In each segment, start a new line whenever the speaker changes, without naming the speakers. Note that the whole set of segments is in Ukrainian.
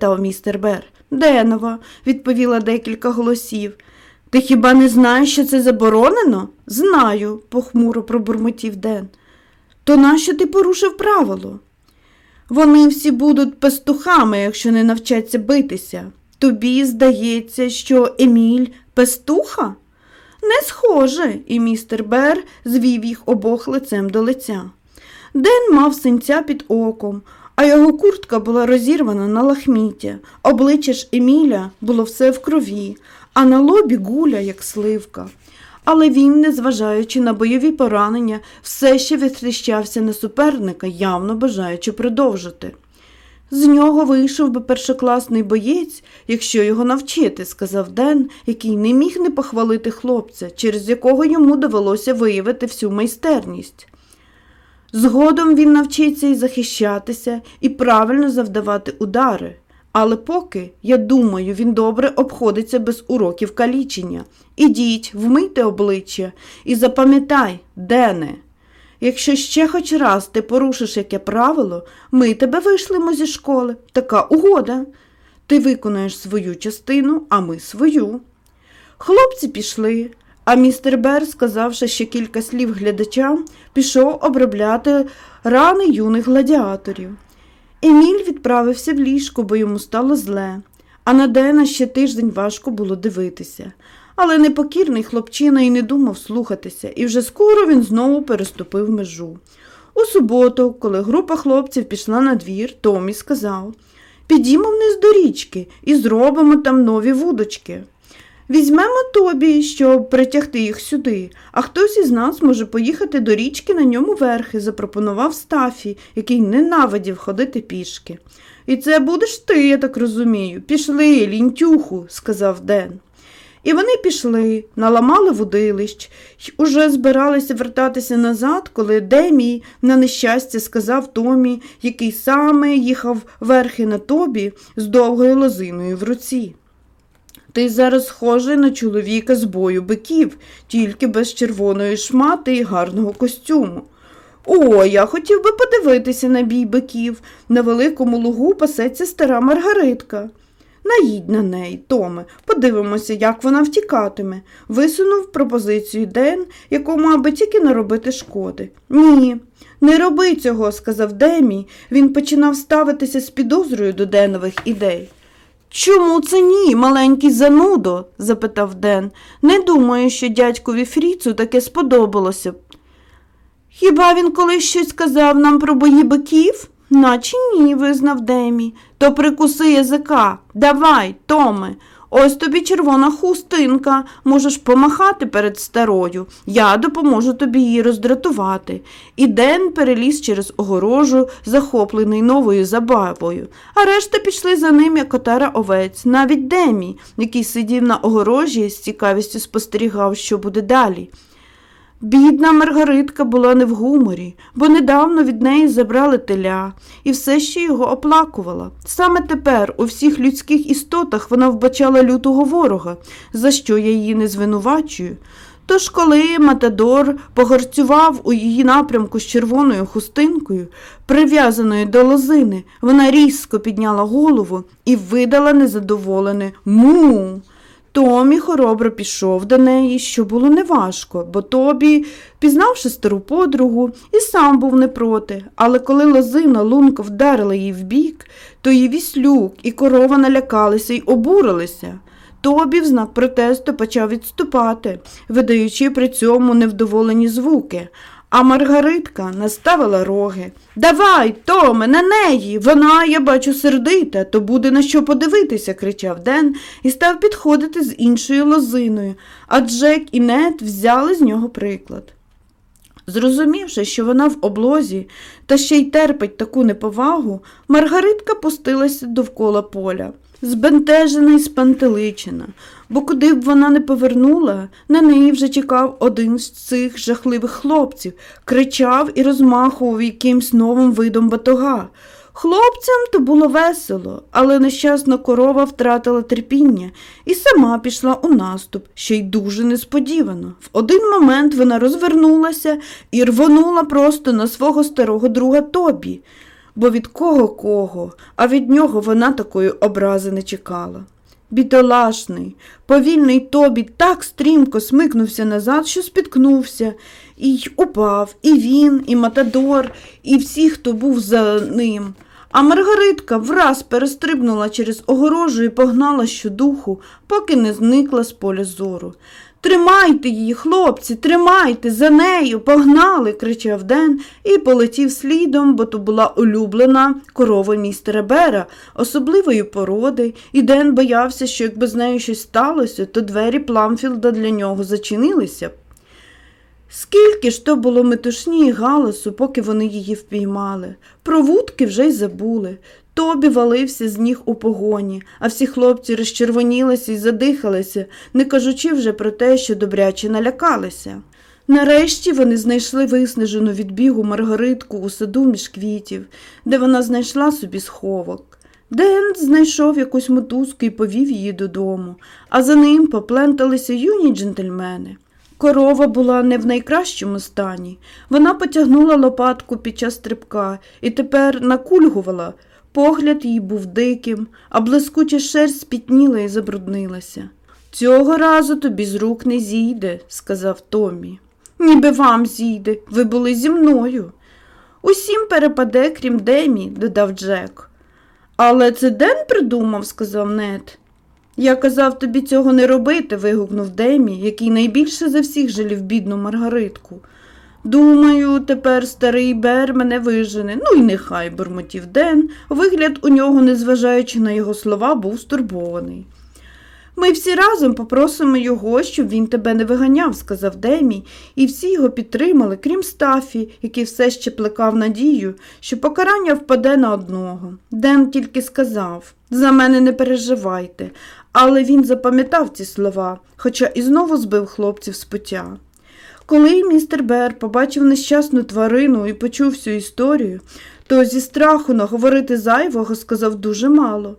запитав містер Бер. Денова, відповіла декілька голосів. Ти хіба не знаєш, що це заборонено? Знаю, похмуро пробурмотів Ден. То нащо ти порушив правило? Вони всі будуть пастухами, якщо не навчаться битися. Тобі здається, що Еміль пастуха? Не схоже, і містер Бер звів їх обох лицем до лиця. Ден мав синця під оком, а його куртка була розірвана на лахміття. Обличчя ж Еміля було все в крові, а на лобі гуля, як сливка. Але він, незважаючи на бойові поранення, все ще відхрещався на суперника, явно бажаючи продовжити. З нього вийшов би першокласний боєць, якщо його навчити, сказав Ден, який не міг не похвалити хлопця, через якого йому довелося виявити всю майстерність. Згодом він навчиться і захищатися, і правильно завдавати удари. Але поки, я думаю, він добре обходиться без уроків калічення. Ідіть, вмийте обличчя і запам'ятай, Дене. Якщо ще хоч раз ти порушиш яке правило, ми тебе вишлемо зі школи. Така угода. Ти виконаєш свою частину, а ми свою. Хлопці пішли, а містер Бер, сказавши ще кілька слів глядачам, пішов обробляти рани юних гладіаторів. Еміль відправився в ліжко, бо йому стало зле, а на Дена ще тиждень важко було дивитися. Але непокірний хлопчина й не думав слухатися, і вже скоро він знову переступив межу. У суботу, коли група хлопців пішла на двір, Томі сказав Підімо вниз до річки і зробимо там нові вудочки. Візьмемо тобі, щоб притягти їх сюди, а хтось із нас може поїхати до річки на ньому верхи, запропонував Стафі, який ненавидів ходити пішки. І це будеш ти, я так розумію. Пішли, лінтюху, сказав Ден. І вони пішли, наламали водилищ, й уже збиралися вертатися назад, коли Демій, на нещастя, сказав Томі, який саме їхав верхи на тобі з довгою лозиною в руці. Ти зараз схожий на чоловіка з бою биків, тільки без червоної шмати і гарного костюму. О, я хотів би подивитися на бій биків. На великому лугу пасеться стара Маргаритка. Наїдь на неї, Томе, подивимося, як вона втікатиме. Висунув пропозицію Ден, якому аби тільки наробити шкоди. Ні, не роби цього, сказав Демій. Він починав ставитися з підозрою до Денових ідей. Чому це ні, маленький занудо? запитав Ден. Не думаю, що дядькові Фріцу таке сподобалося б. Хіба він колись щось сказав нам про бої биків? Наче ні, визнав Демі. То прикуси язика. Давай, Томе. Ось тобі червона хустинка, можеш помахати перед старою. Я допоможу тобі її роздратувати. І Ден переліз через огорожу, захоплений новою забавою, а решта пішли за ним, як отара овець, навіть Демі, який сидів на огорожі з цікавістю спостерігав, що буде далі. Бідна Маргаритка була не в гуморі, бо недавно від неї забрали теля і все ще його оплакувала. Саме тепер у всіх людських істотах вона вбачала лютого ворога, за що я її не звинувачую. Тож, коли Матадор погорцював у її напрямку з червоною хустинкою, прив'язаною до лозини, вона різко підняла голову і видала незадоволене му. Томі хоробро пішов до неї, що було неважко, бо Тобі, пізнавши стару подругу, і сам був не проти. Але коли лозина лунко вдарила їй в бік, то і віслюк, і корова налякалися й обурилися. Тобі в знак протесту почав відступати, видаючи при цьому невдоволені звуки. А Маргаритка наставила роги. Давай, Томе, на неї. Вона, я бачу, сердита, то буде на що подивитися, кричав Ден і став підходити з іншою лозиною, а Джек і Нет взяли з нього приклад. Зрозумівши, що вона в облозі та ще й терпить таку неповагу, Маргаритка пустилася довкола поля, збентежена і спантеличена, бо куди б вона не повернула, на неї вже чекав один з цих жахливих хлопців, кричав і розмахував якимсь новим видом батога. Хлопцям то було весело, але нещасна корова втратила терпіння і сама пішла у наступ, ще й дуже несподівано. В один момент вона розвернулася і рвонула просто на свого старого друга Тобі. бо від кого кого, а від нього вона такої образи не чекала. Бідолашний, повільний тобі так стрімко смикнувся назад, що спіткнувся, і упав, і він, і Матадор, і всі, хто був за ним. А Маргаритка враз перестрибнула через огорожу і погнала щодуху, поки не зникла з поля зору. Тримайте її, хлопці, тримайте, за нею, погнали, кричав Ден і полетів слідом, бо то була улюблена корова містера Бера, особливої породи, і Ден боявся, що якби з нею щось сталося, то двері Пламфілда для нього зачинилися. Скільки ж то було метушні й галасу, поки вони її впіймали. Про вудки вже й забули. Тобі валився з ніг у погоні, а всі хлопці розчервонілися і задихалися, не кажучи вже про те, що добряче налякалися. Нарешті вони знайшли виснажену від бігу Маргаритку у саду між квітів, де вона знайшла собі сховок. Ден знайшов якусь мотузку і повів її додому, а за ним попленталися юні джентльмени. Корова була не в найкращому стані. Вона потягнула лопатку під час стрибка і тепер накульгувала. Погляд їй був диким, а блискуча шерсть спітніла і забруднилася. Цього разу тобі з рук не зійде, сказав Томі. Ніби вам зійде, ви були зі мною. Усім перепаде, крім Демі, додав Джек. Але це Ден придумав, сказав Нед. Я казав тобі цього не робити, вигукнув Демі, який найбільше за всіх жалів бідну Маргаритку. Думаю, тепер старий Бер мене вижене. Ну й нехай, бурмотів Ден. Вигляд у нього, незважаючи на його слова, був стурбований. Ми всі разом попросимо його, щоб він тебе не виганяв, сказав Демі, і всі його підтримали, крім Стафі, який все ще плекав надію, що покарання впаде на одного. Ден тільки сказав за мене не переживайте, але він запам'ятав ці слова, хоча і знову збив хлопців з пуття. Коли містер Бер побачив нещасну тварину і почув всю історію, то зі страху наговорити зайвого сказав дуже мало.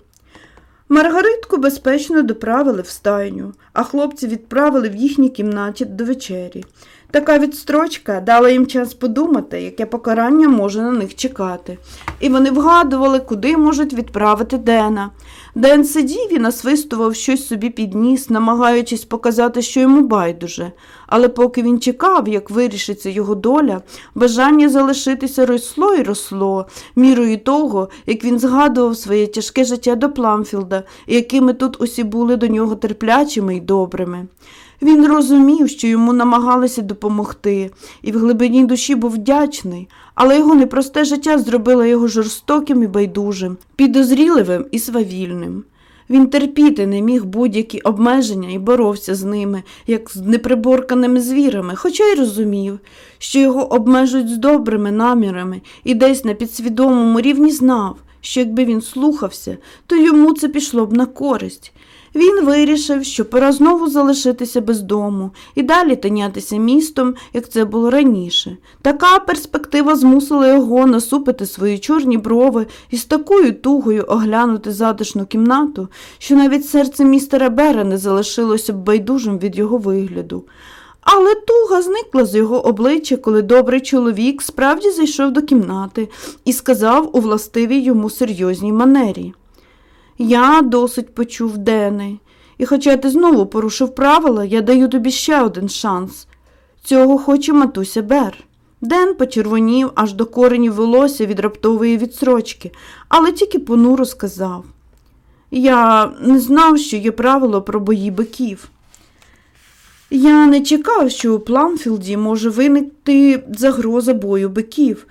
Маргаритку безпечно доправили в стайню, а хлопці відправили в їхній кімнаті до вечері. Така відстрочка дала їм час подумати, яке покарання може на них чекати, і вони вгадували, куди можуть відправити Дена. Ден сидів і насвистував щось собі під ніс, намагаючись показати, що йому байдуже. Але поки він чекав, як вирішиться його доля, бажання залишитися росло і росло, мірою того, як він згадував своє тяжке життя до Пламфілда, і якими тут усі були до нього терплячими й добрими. Він розумів, що йому намагалися допомогти, і в глибині душі був вдячний, але його непросте життя зробило його жорстоким і байдужим, підозріливим і свавільним. Він терпіти не міг будь-які обмеження і боровся з ними, як з неприборканими звірами, хоча й розумів, що його обмежують з добрими намірами і десь на підсвідомому рівні знав, що якби він слухався, то йому це пішло б на користь. Він вирішив, що пора знову залишитися без дому і далі тинятися містом, як це було раніше. Така перспектива змусила його насупити свої чорні брови і з такою тугою оглянути затишну кімнату, що навіть серце містера Бера не залишилося б байдужим від його вигляду. Але туга зникла з його обличчя, коли добрий чоловік справді зайшов до кімнати і сказав у властивій йому серйозній манері. Я досить почув Дени, і хоча ти знову порушив правила, я даю тобі ще один шанс. Цього хоче матуся Бер. Ден почервонів аж до коренів волосся від раптової відсрочки, але тільки понуро сказав. Я не знав, що є правило про бої биків. Я не чекав, що у Пламфілді може виникти загроза бою биків.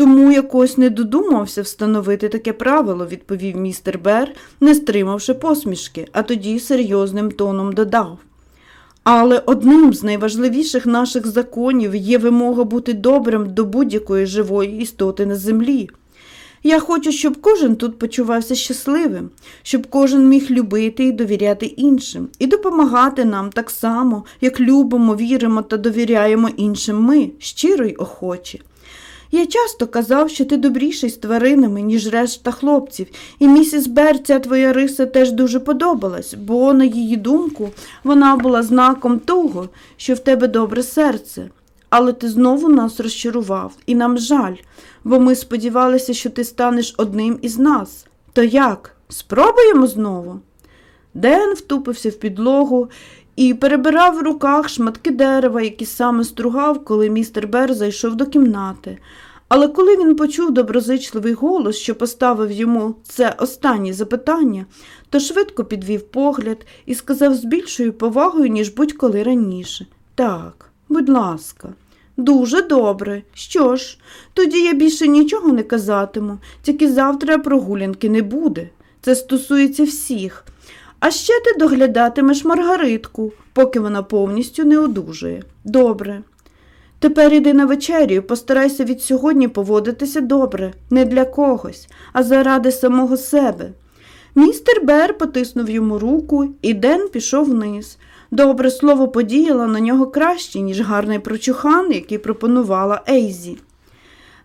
Тому якось не додумався встановити таке правило, відповів містер Бер, не стримавши посмішки, а тоді серйозним тоном додав. Але одним з найважливіших наших законів є вимога бути добрим до будь-якої живої істоти на землі. Я хочу, щоб кожен тут почувався щасливим, щоб кожен міг любити і довіряти іншим, і допомагати нам так само, як любимо, віримо та довіряємо іншим ми, щиро й охоче. Я часто казав, що ти добріший з тваринами, ніж решта хлопців, і місіс Бер, ця твоя риса теж дуже подобалась, бо, на її думку, вона була знаком того, що в тебе добре серце. але ти знову нас розчарував, і нам жаль, бо ми сподівалися, що ти станеш одним із нас. То як? Спробуємо знову? Ден втупився в підлогу і перебирав в руках шматки дерева, які саме стругав, коли містер Бер зайшов до кімнати. Але коли він почув доброзичливий голос, що поставив йому це останнє запитання, то швидко підвів погляд і сказав з більшою повагою, ніж будь-коли раніше. Так, будь ласка, дуже добре. Що ж, тоді я більше нічого не казатиму, тільки завтра прогулянки не буде. Це стосується всіх. А ще ти доглядатимеш Маргаритку, поки вона повністю не одужує. Добре. Тепер іди на вечерю і постарайся від сьогодні поводитися добре, не для когось, а заради самого себе. Містер Бер потиснув йому руку, і Ден пішов вниз. Добре слово подіяло на нього краще, ніж гарний прочухан, який пропонувала Ейзі.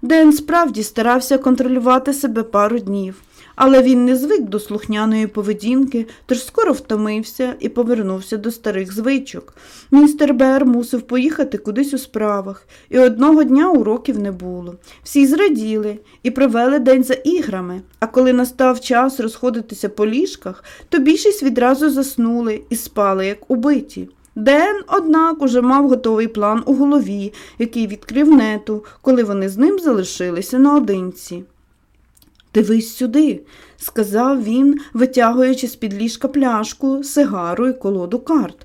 Ден справді старався контролювати себе пару днів, але він не звик до слухняної поведінки, тож скоро втомився і повернувся до старих звичок. Містер Бер мусив поїхати кудись у справах, і одного дня уроків не було. Всі зраділи і провели день за іграми, а коли настав час розходитися по ліжках, то більшість відразу заснули і спали, як убиті. Ден, однак, уже мав готовий план у голові, який відкрив нету, коли вони з ним залишилися наодинці. Дивись сюди, сказав він, витягуючи з під ліжка пляшку, сигару і колоду карт.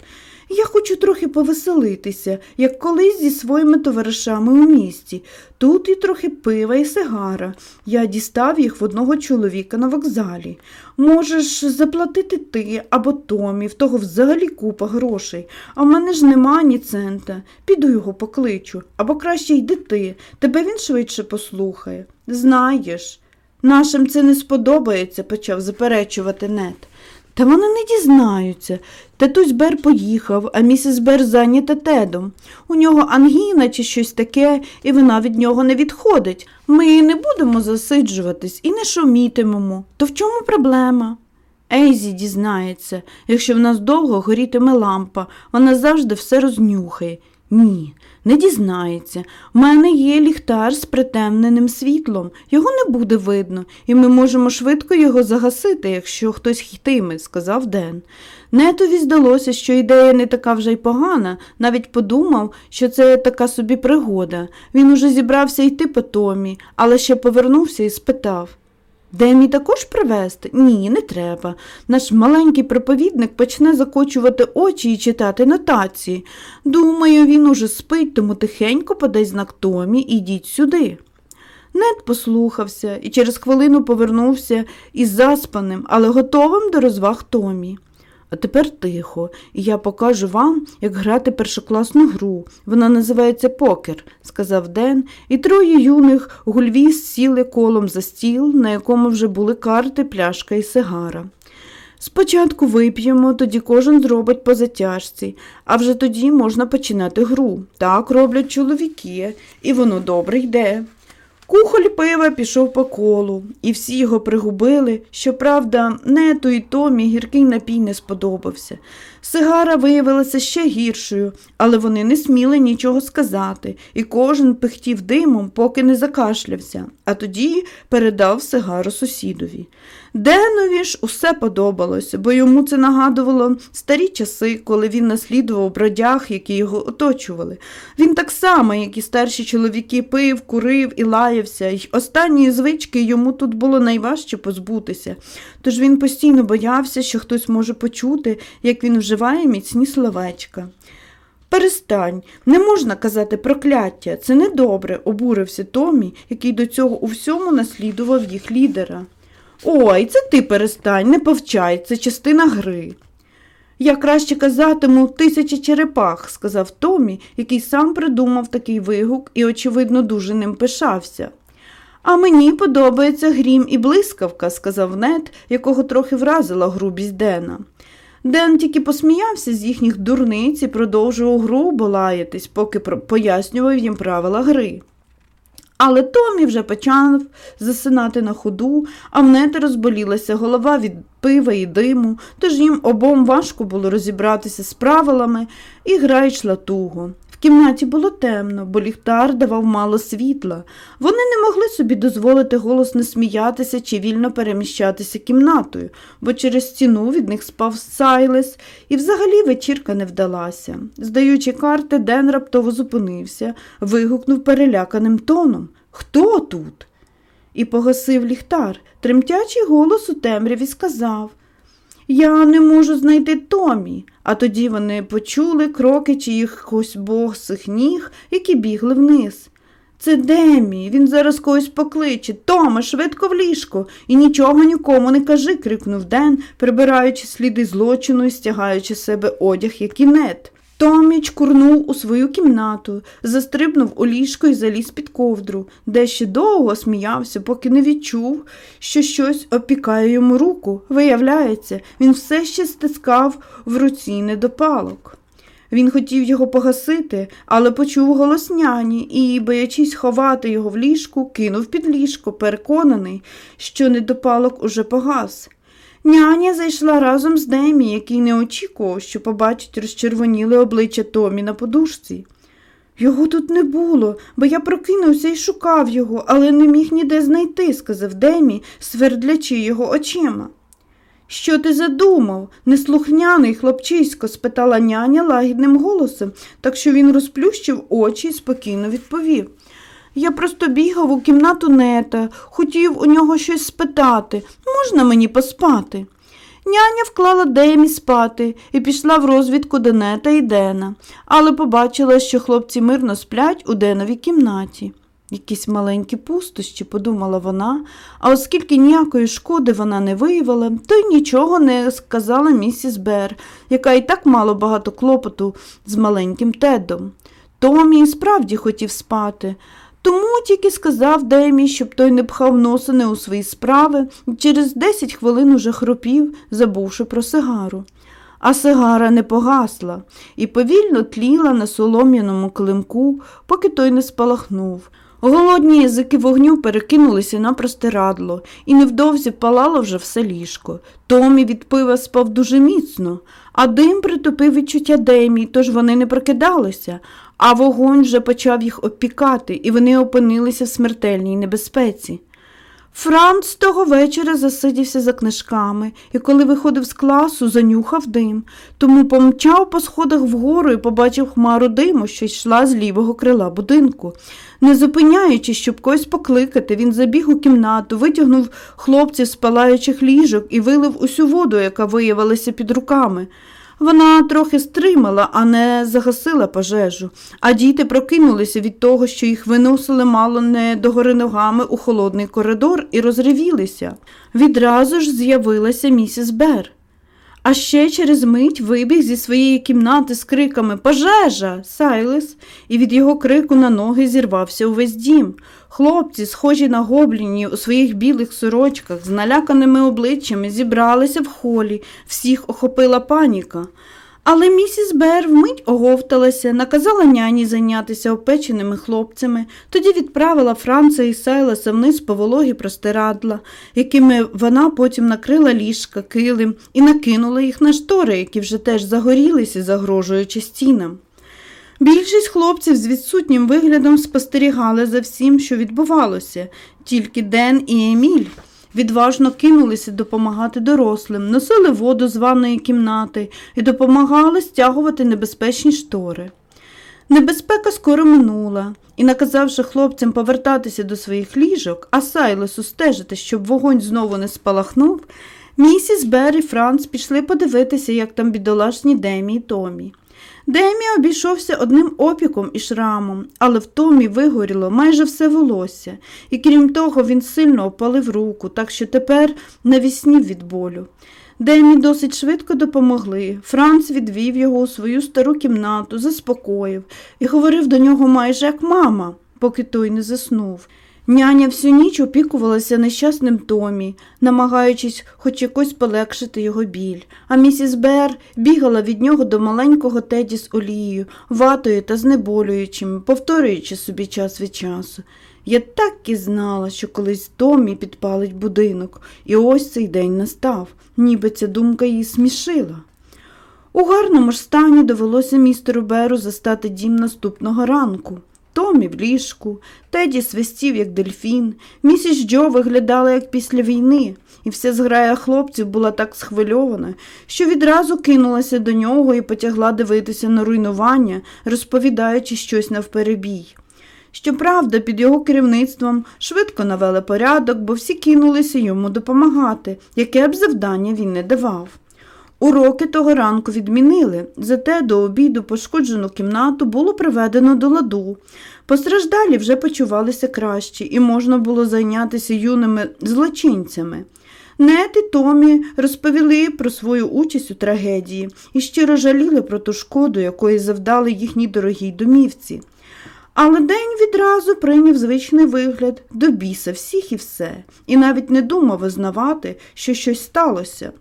Я хочу трохи повеселитися, як колись зі своїми товаришами у місті. Тут і трохи пива і сигара. Я дістав їх в одного чоловіка на вокзалі. Можеш заплатити ти або Томі, в того взагалі купа грошей, а в мене ж нема ні цента. Піду його покличу, або краще йди ти, тебе він швидше послухає. Знаєш. Нашим це не сподобається, почав заперечувати нет. Та вони не дізнаються. Татусь Бер поїхав, а місіс Бер зайнята тедом. У нього ангіна чи щось таке, і вона від нього не відходить. Ми не будемо засиджуватись і не шумітимемо. То в чому проблема? Ейзі дізнається, якщо в нас довго горітиме лампа, вона завжди все рознюхає. Ні, не дізнається. У мене є ліхтар з притемненим світлом. Його не буде видно, і ми можемо швидко його загасити, якщо хтось хитиме, сказав Ден. Нетові здалося, що ідея не така вже й погана, навіть подумав, що це така собі пригода. Він уже зібрався йти по Томі, але ще повернувся і спитав Демі також привезти? Ні, не треба. Наш маленький проповідник почне закочувати очі і читати нотації. Думаю, він уже спить, тому тихенько подай знак Томі, ідіть сюди. Нед послухався і через хвилину повернувся із заспаним, але готовим до розваг Томі. А тепер тихо, і я покажу вам, як грати першокласну гру. Вона називається покер, сказав Ден, і троє юних гульвіз сіли колом за стіл, на якому вже були карти, пляшка і сигара. Спочатку вип'ємо, тоді кожен зробить по затяжці, а вже тоді можна починати гру. Так роблять чоловіки, і воно добре йде. Кухоль пива пішов по колу, і всі його пригубили. Щоправда, нету і Томі гіркий напій не сподобався. Сигара виявилася ще гіршою, але вони не сміли нічого сказати, і кожен пихтів димом, поки не закашлявся, а тоді передав сигару сусідові. Денові ж усе подобалося, бо йому це нагадувало старі часи, коли він наслідував бродяг, які його оточували. Він так само, як і старші чоловіки, пив, курив і лаявся, й останньої звички йому тут було найважче позбутися. Тож він постійно боявся, що хтось може почути, як він вживає міцні словечка. Перестань, не можна казати прокляття, це недобре, обурився Томі, який до цього у всьому наслідував їх лідера. Ой, це ти перестань, не повчай, це частина гри. Я краще казатиму тисячі черепах, сказав Томі, який сам придумав такий вигук і, очевидно, дуже ним пишався. А мені подобається грім і блискавка, сказав Нед, якого трохи вразила грубість Дена. Ден тільки посміявся з їхніх дурниць і продовжував грубо лаятись, поки пояснював їм правила гри. Але Томі вже почав засинати на ходу, а в нети розболілася голова від пива і диму, тож їм обом важко було розібратися з правилами, і гра йшла туго. Кімнаті було темно, бо ліхтар давав мало світла. Вони не могли собі дозволити голосно сміятися чи вільно переміщатися кімнатою, бо через стіну від них спав Сайлес, і взагалі вечірка не вдалася. Здаючи карти, Ден раптово зупинився, вигукнув переляканим тоном Хто тут? І погасив ліхтар. Тремтячий голос у темряві сказав Я не можу знайти Томі. А тоді вони почули кроки чиїхось босих ніг, які бігли вниз. Це Демі, він зараз когось покличе. Тома, швидко в ліжко. І нічого нікому не кажи, крикнув Ден, прибираючи сліди злочину і стягаючи з себе одяг, як інет. Томі чкурнув у свою кімнату, застрибнув у ліжко і заліз під ковдру, де ще довго сміявся, поки не відчув, що щось опікає йому руку. Виявляється, він все ще стискав в руці недопалок. Він хотів його погасити, але почув голос няні і, боячись ховати його в ліжку, кинув під ліжко, переконаний, що недопалок уже погас. Няня зайшла разом з Демі, який не очікував, що побачить розчервоніли обличчя Томі на подушці. Його тут не було, бо я прокинувся і шукав його, але не міг ніде знайти, сказав Демі, свердлячи його очима. Що ти задумав? Неслухняний хлопчисько? спитала няня лагідним голосом, так що він розплющив очі і спокійно відповів. Я просто бігав у кімнату нета, хотів у нього щось спитати. Можна мені поспати? Няня вклала Демі спати і пішла в розвідку до нета і Дена, але побачила, що хлопці мирно сплять у Деновій кімнаті. Якісь маленькі пустощі, подумала вона, а оскільки ніякої шкоди вона не виявила, то й нічого не сказала місіс Бер, яка і так мало багато клопоту з маленьким Тедом. Томі справді хотів спати, тому тільки сказав Демі, щоб той не пхав носини у свої справи, і через десять хвилин уже хропів, забувши про сигару. А сигара не погасла і повільно тліла на солом'яному климку, поки той не спалахнув. Голодні язики вогню перекинулися на простирадло, і невдовзі палало вже все ліжко. Томі від пива спав дуже міцно, а дим притупив відчуття Демі, тож вони не прокидалися, а вогонь вже почав їх опікати, і вони опинилися в смертельній небезпеці. Франц того вечора засидівся за книжками і, коли виходив з класу, занюхав дим, тому помчав по сходах вгору і побачив хмару диму, що йшла з лівого крила будинку. Не зупиняючи, щоб когось покликати, він забіг у кімнату, витягнув хлопців з палаючих ліжок і вилив усю воду, яка виявилася під руками. Вона трохи стримала, а не загасила пожежу, а діти прокинулися від того, що їх виносили мало не догори ногами у холодний коридор і розривілися. Відразу ж з'явилася місіс Бер. А ще через мить вибіг зі своєї кімнати з криками Пожежа! Сайлес, і від його крику на ноги зірвався увесь дім. Хлопці, схожі на гоблінів у своїх білих сорочках, з наляканими обличчями, зібралися в холі, всіх охопила паніка. Але місіс Бер вмить оговталася, наказала няні зайнятися опеченими хлопцями, тоді відправила Франца і Сайласа вниз по вологі простирадла, якими вона потім накрила ліжка, килим і накинула їх на штори, які вже теж загорілися, загрожуючи стінам. Більшість хлопців з відсутнім виглядом спостерігали за всім, що відбувалося, тільки Ден і Еміль. Відважно кинулися допомагати дорослим, носили воду з ванної кімнати і допомагали стягувати небезпечні штори. Небезпека скоро минула, і, наказавши хлопцям повертатися до своїх ліжок, а Сайлесу стежити, щоб вогонь знову не спалахнув, місіс Бер і Франц пішли подивитися, як там бідолашні Демі і Томі. Демі обійшовся одним опіком і шрамом, але в Томі вигоріло майже все волосся, і крім того, він сильно опалив руку, так що тепер навіснів від болю. Демі досить швидко допомогли. Франц відвів його у свою стару кімнату, заспокоїв і говорив до нього майже як мама, поки той не заснув. Няня всю ніч опікувалася нещасним Томі, намагаючись хоч якось полегшити його біль, а місіс Бер бігала від нього до маленького теді з олією, ватою та знеболюючим, повторюючи собі час від часу. Я так і знала, що колись Томі підпалить будинок, і ось цей день настав, ніби ця думка її смішила. У гарному ж стані довелося містеру Беру застати дім наступного ранку. Томі в ліжку, Теді свистів, як дельфін, місіс Джо виглядала, як після війни, і вся зграя хлопців була так схвильована, що відразу кинулася до нього і потягла дивитися на руйнування, розповідаючи щось навперебій. Щоправда, під його керівництвом швидко навели порядок, бо всі кинулися йому допомагати, яке б завдання він не давав. Уроки того ранку відмінили, зате до обіду пошкоджену кімнату було приведено до ладу. Постраждалі вже почувалися краще і можна було зайнятися юними злочинцями. Нет і Томі розповіли про свою участь у трагедії і щиро жаліли про ту шкоду, якої завдали їхній дорогій домівці. Але день відразу прийняв звичний вигляд до біса всіх і все, і навіть не думав визнавати, що щось сталося.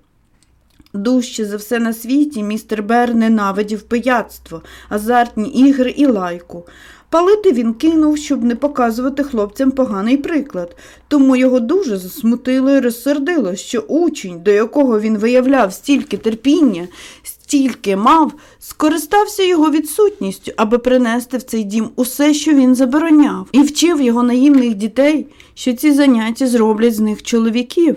Дужче за все на світі містер Бер ненавидів пияцтво, азартні ігри і лайку. Палити він кинув, щоб не показувати хлопцям поганий приклад, тому його дуже засмутило і розсердило, що учень, до якого він виявляв стільки терпіння, стільки мав, скористався його відсутністю, аби принести в цей дім усе, що він забороняв, і вчив його наївних дітей, що ці заняття зроблять з них чоловіків.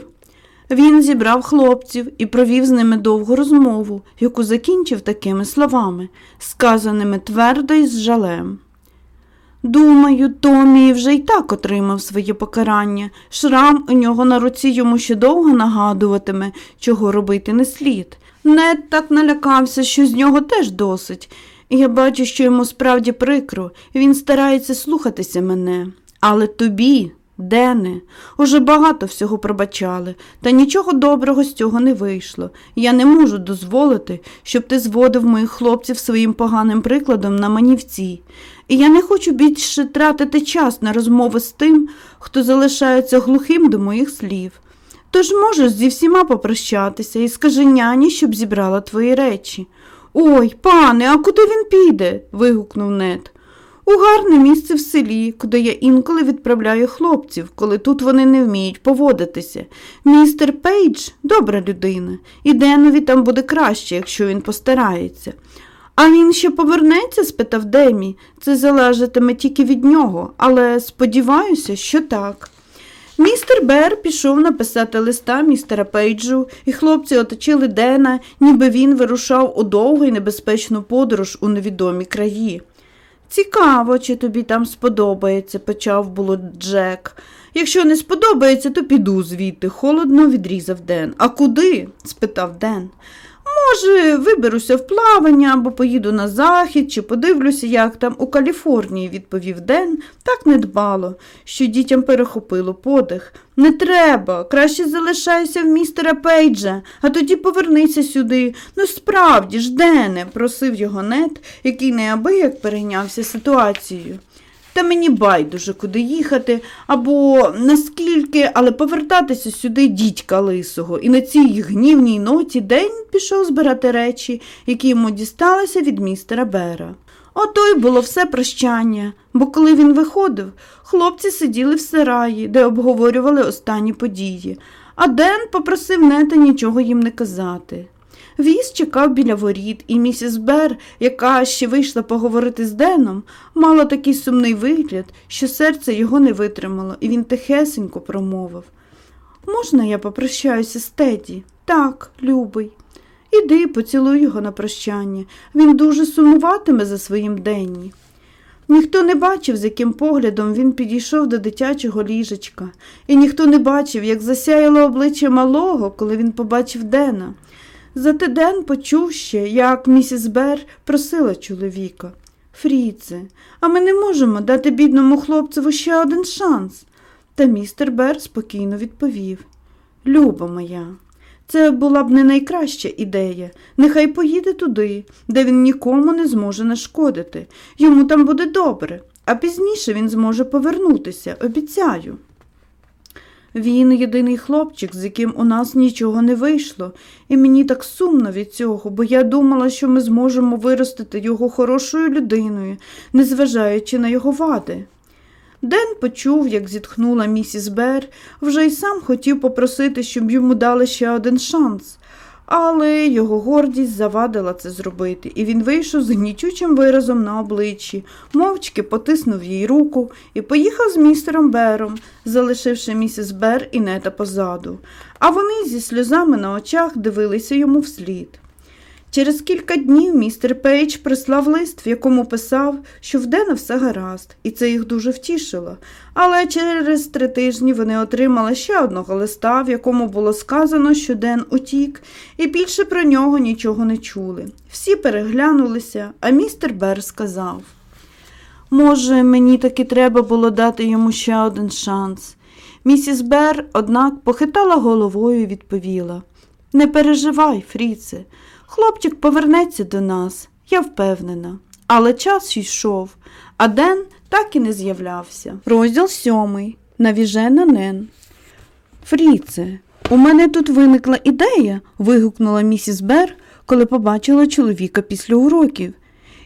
Він зібрав хлопців і провів з ними довгу розмову, яку закінчив такими словами, сказаними твердо і з жалем. Думаю, Томі вже й так отримав своє покарання. Шрам у нього на руці йому ще довго нагадуватиме, чого робити не слід. Нед так налякався, що з нього теж досить. Я бачу, що йому справді прикро, він старається слухатися мене. Але тобі, Дене, уже багато всього пробачали, та нічого доброго з цього не вийшло. Я не можу дозволити, щоб ти зводив моїх хлопців своїм поганим прикладом на манівці. І я не хочу більше тратити час на розмови з тим, хто залишається глухим до моїх слів. Тож можеш зі всіма попрощатися і скажи няні, щоб зібрала твої речі. Ой, пане, а куди він піде? вигукнув Нед. У гарне місце в селі, куди я інколи відправляю хлопців, коли тут вони не вміють поводитися. Містер Пейдж добра людина, і Денові там буде краще, якщо він постарається. А він ще повернеться? спитав Демі. Це залежатиме тільки від нього, але сподіваюся, що так. Містер Бер пішов написати листа містера Пейджу, і хлопці оточили Дена, ніби він вирушав у довгу і небезпечну подорож у невідомі краї. Цікаво, чи тобі там сподобається, почав було Джек. Якщо не сподобається, то піду звідти, холодно відрізав Ден. А куди? спитав Ден. Може, виберуся в плавання або поїду на захід, чи подивлюся, як там у Каліфорнії, відповів Ден, так недбало, що дітям перехопило подих. Не треба, краще залишайся в містера Пейджа, а тоді повернися сюди. Ну, справді ж, Дене, просив його нет, який неабияк перейнявся ситуацією. Та мені байдуже, куди їхати, або наскільки, але повертатися сюди дідька лисого, і на цій гнівній ноті день пішов збирати речі, які йому дісталися від містера Бера. Ото й було все прощання, бо коли він виходив, хлопці сиділи в сараї, де обговорювали останні події, а Ден попросив нета нічого їм не казати. Віз чекав біля воріт, і місіс Бер, яка ще вийшла поговорити з Деном, мала такий сумний вигляд, що серце його не витримало, і він тихесенько промовив Можна я попрощаюся з Теді? Так, любий. Іди, поцілуй його на прощання. Він дуже сумуватиме за своїм денні. Ніхто не бачив, з яким поглядом він підійшов до дитячого ліжечка, і ніхто не бачив, як засяяло обличчя малого, коли він побачив Дена. Зате Ден почув ще, як місіс Бер просила чоловіка. Фріце, а ми не можемо дати бідному хлопцеву ще один шанс. Та містер Бер спокійно відповів Люба моя, це була б не найкраща ідея. Нехай поїде туди, де він нікому не зможе нашкодити. Йому там буде добре, а пізніше він зможе повернутися, обіцяю. Він єдиний хлопчик, з яким у нас нічого не вийшло, і мені так сумно від цього, бо я думала, що ми зможемо виростити його хорошою людиною, незважаючи на його вади. Ден почув, як зітхнула місіс Бер, вже й сам хотів попросити, щоб йому дали ще один шанс. Але його гордість завадила це зробити, і він вийшов з гнічучим виразом на обличчі, мовчки потиснув їй руку і поїхав з містером Бером, залишивши місіс Бер і нета позаду. А вони зі сльозами на очах дивилися йому вслід. Через кілька днів містер Пейдж прислав лист, в якому писав, що в Дена все гаразд, і це їх дуже втішило. Але через три тижні вони отримали ще одного листа, в якому було сказано, що Ден утік, і більше про нього нічого не чули. Всі переглянулися, а містер Бер сказав Може, мені таки треба було дати йому ще один шанс. Місіс Бер, однак, похитала головою і відповіла Не переживай, Фріце. Хлопчик повернеться до нас, я впевнена. Але час йшов, а Ден так і не з'являвся. Розділ сьомий. Навіжена Нен. Фріце, у мене тут виникла ідея. вигукнула місіс Бер, коли побачила чоловіка після уроків.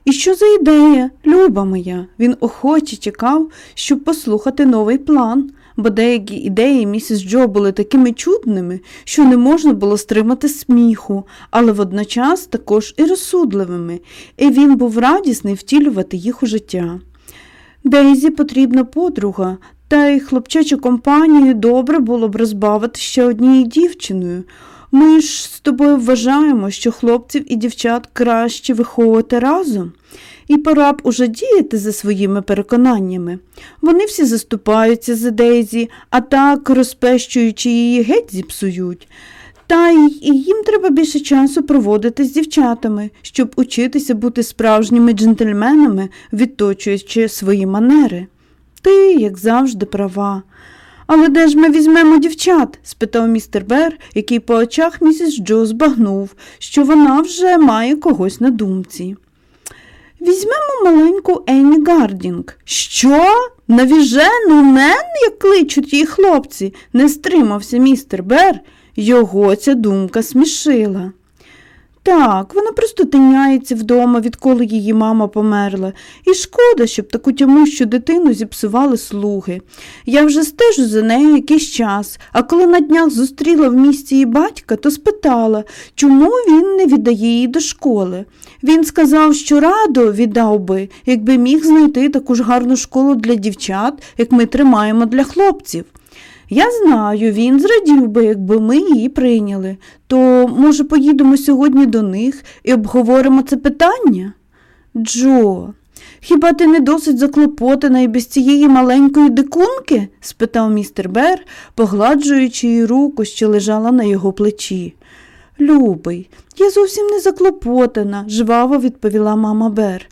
І що за ідея, люба моя? Він охоче чекав, щоб послухати новий план, бо деякі ідеї місіс Джо були такими чудними, що не можна було стримати сміху, але водночас також і розсудливими, і він був радісний втілювати їх у життя. Дейзі потрібна подруга, та й хлопчачу компанію добре було б розбавити ще однією дівчиною. Ми ж з тобою вважаємо, що хлопців і дівчат краще виховувати разом, і пора б уже діяти за своїми переконаннями. Вони всі заступаються за Дейзі, а так, розпещуючи її, геть зіпсують. Та й їм треба більше часу проводити з дівчатами, щоб учитися бути справжніми джентльменами, відточуючи свої манери. Ти, як завжди, права. Але де ж ми візьмемо дівчат? спитав містер Бер, який по очах місіс Джо збагнув, що вона вже має когось на думці. Візьмемо маленьку Енні Гардінг. Що? Навіжену Нен, як кличуть її хлопці, не стримався містер Бер. Його ця думка смішила. Так, вона просто тиняється вдома, відколи її мама померла, і шкода, щоб таку тямущу дитину зіпсували слуги. Я вже стежу за нею якийсь час, а коли на днях зустріла в місті її батька, то спитала, чому він не віддає її до школи. Він сказав, що радо віддав би, якби міг знайти таку ж гарну школу для дівчат, як ми тримаємо для хлопців. Я знаю, він зрадів би, якби ми її прийняли. То, може, поїдемо сьогодні до них і обговоримо це питання? Джо, хіба ти не досить заклопотана і без цієї маленької дикунки? спитав містер Бер, погладжуючи її руку, що лежала на його плечі. Любий, я зовсім не заклопотана, жваво відповіла мама Бер.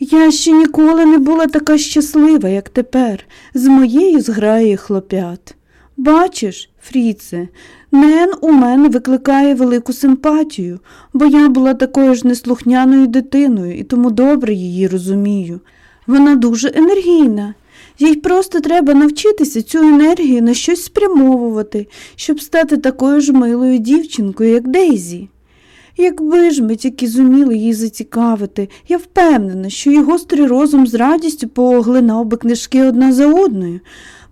Я ще ніколи не була така щаслива, як тепер, з моєю зграєю хлопят. Бачиш, Фріце, Нен у мене викликає велику симпатію, бо я була такою ж неслухняною дитиною і тому добре її розумію. Вона дуже енергійна. Їй просто треба навчитися цю енергію на щось спрямовувати, щоб стати такою ж милою дівчинкою, як Дейзі. Якби ж ми тільки зуміли її зацікавити, я впевнена, що її гострий розум з радістю пооглинав би книжки одна за одною.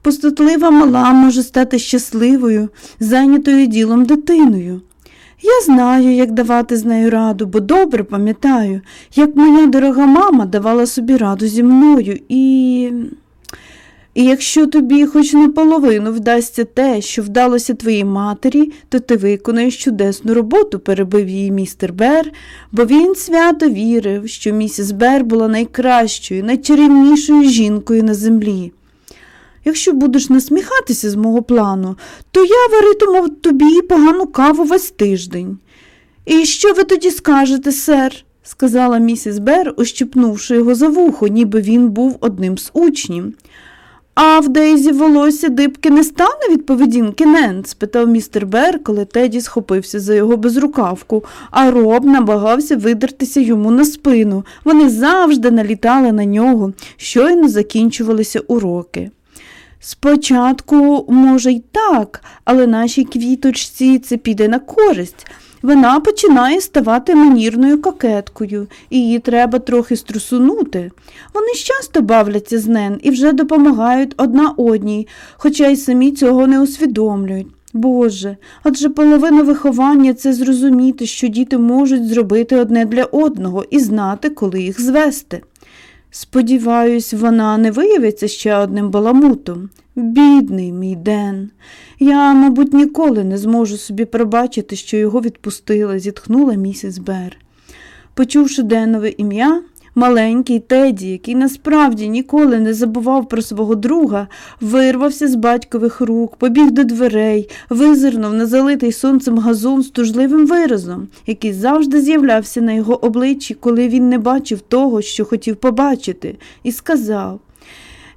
Постатлива мала може стати щасливою, зайнятою ділом дитиною. Я знаю, як давати з нею раду, бо добре пам'ятаю, як моя дорога мама давала собі раду зі мною і. І якщо тобі хоч наполовину вдасться те, що вдалося твоїй матері, то ти виконаєш чудесну роботу, перебив її містер Бер, бо він свято вірив, що місіс Бер була найкращою, найчарівнішою жінкою на землі. Якщо будеш насміхатися з мого плану, то я варитиму тобі погану каву весь тиждень. І що ви тоді скажете, сер? сказала місіс Бер, ощипнувши його за вухо, ніби він був одним з учнів. А в Дейзі волосся дибки не стане від поведінки Нен? спитав містер Бер, коли Теді схопився за його безрукавку, а роб намагався видертися йому на спину. Вони завжди налітали на нього, щойно закінчувалися уроки. Спочатку, може, й так, але нашій квіточці це піде на користь. Вона починає ставати манірною кокеткою, і її треба трохи струсунути. Вони часто бавляться з нен і вже допомагають одна одній, хоча й самі цього не усвідомлюють. Боже, адже половина виховання це зрозуміти, що діти можуть зробити одне для одного і знати, коли їх звести. Сподіваюсь, вона не виявиться ще одним баламутом. Бідний мій Ден. Я, мабуть, ніколи не зможу собі пробачити, що його відпустила, зітхнула місіс Бер. Почувши Денове ім'я, маленький Теді, який насправді ніколи не забував про свого друга, вирвався з батькових рук, побіг до дверей, визирнув на залитий сонцем газон з тужливим виразом, який завжди з'являвся на його обличчі, коли він не бачив того, що хотів побачити, і сказав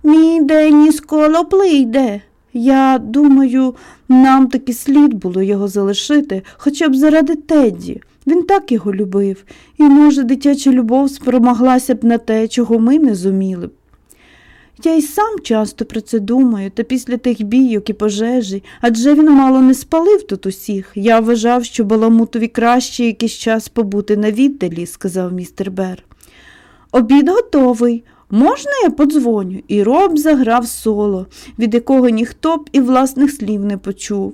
Мій Денні скоро прийде. Я думаю, нам таки слід було його залишити, хоча б заради Тедді. Він так його любив, і, може, дитяча любов спромоглася б на те, чого ми не зуміли б. Я й сам часто про це думаю, та після тих бійок і пожежі, адже він мало не спалив тут усіх. Я вважав, що Баламутові краще якийсь час побути на віддалі, сказав містер Бер. Обід готовий. Можна я подзвоню? І роб заграв соло, від якого ніхто б і власних слів не почув.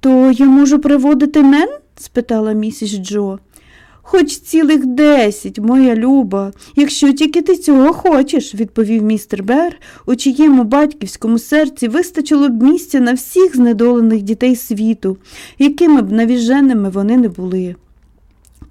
То я можу приводити мен? Спитала місіс Джо. Хоч цілих десять, моя люба, якщо тільки ти цього хочеш, відповів містер Бер, у чиєму батьківському серці вистачило б місця на всіх знедолених дітей світу, якими б навіженими вони не були.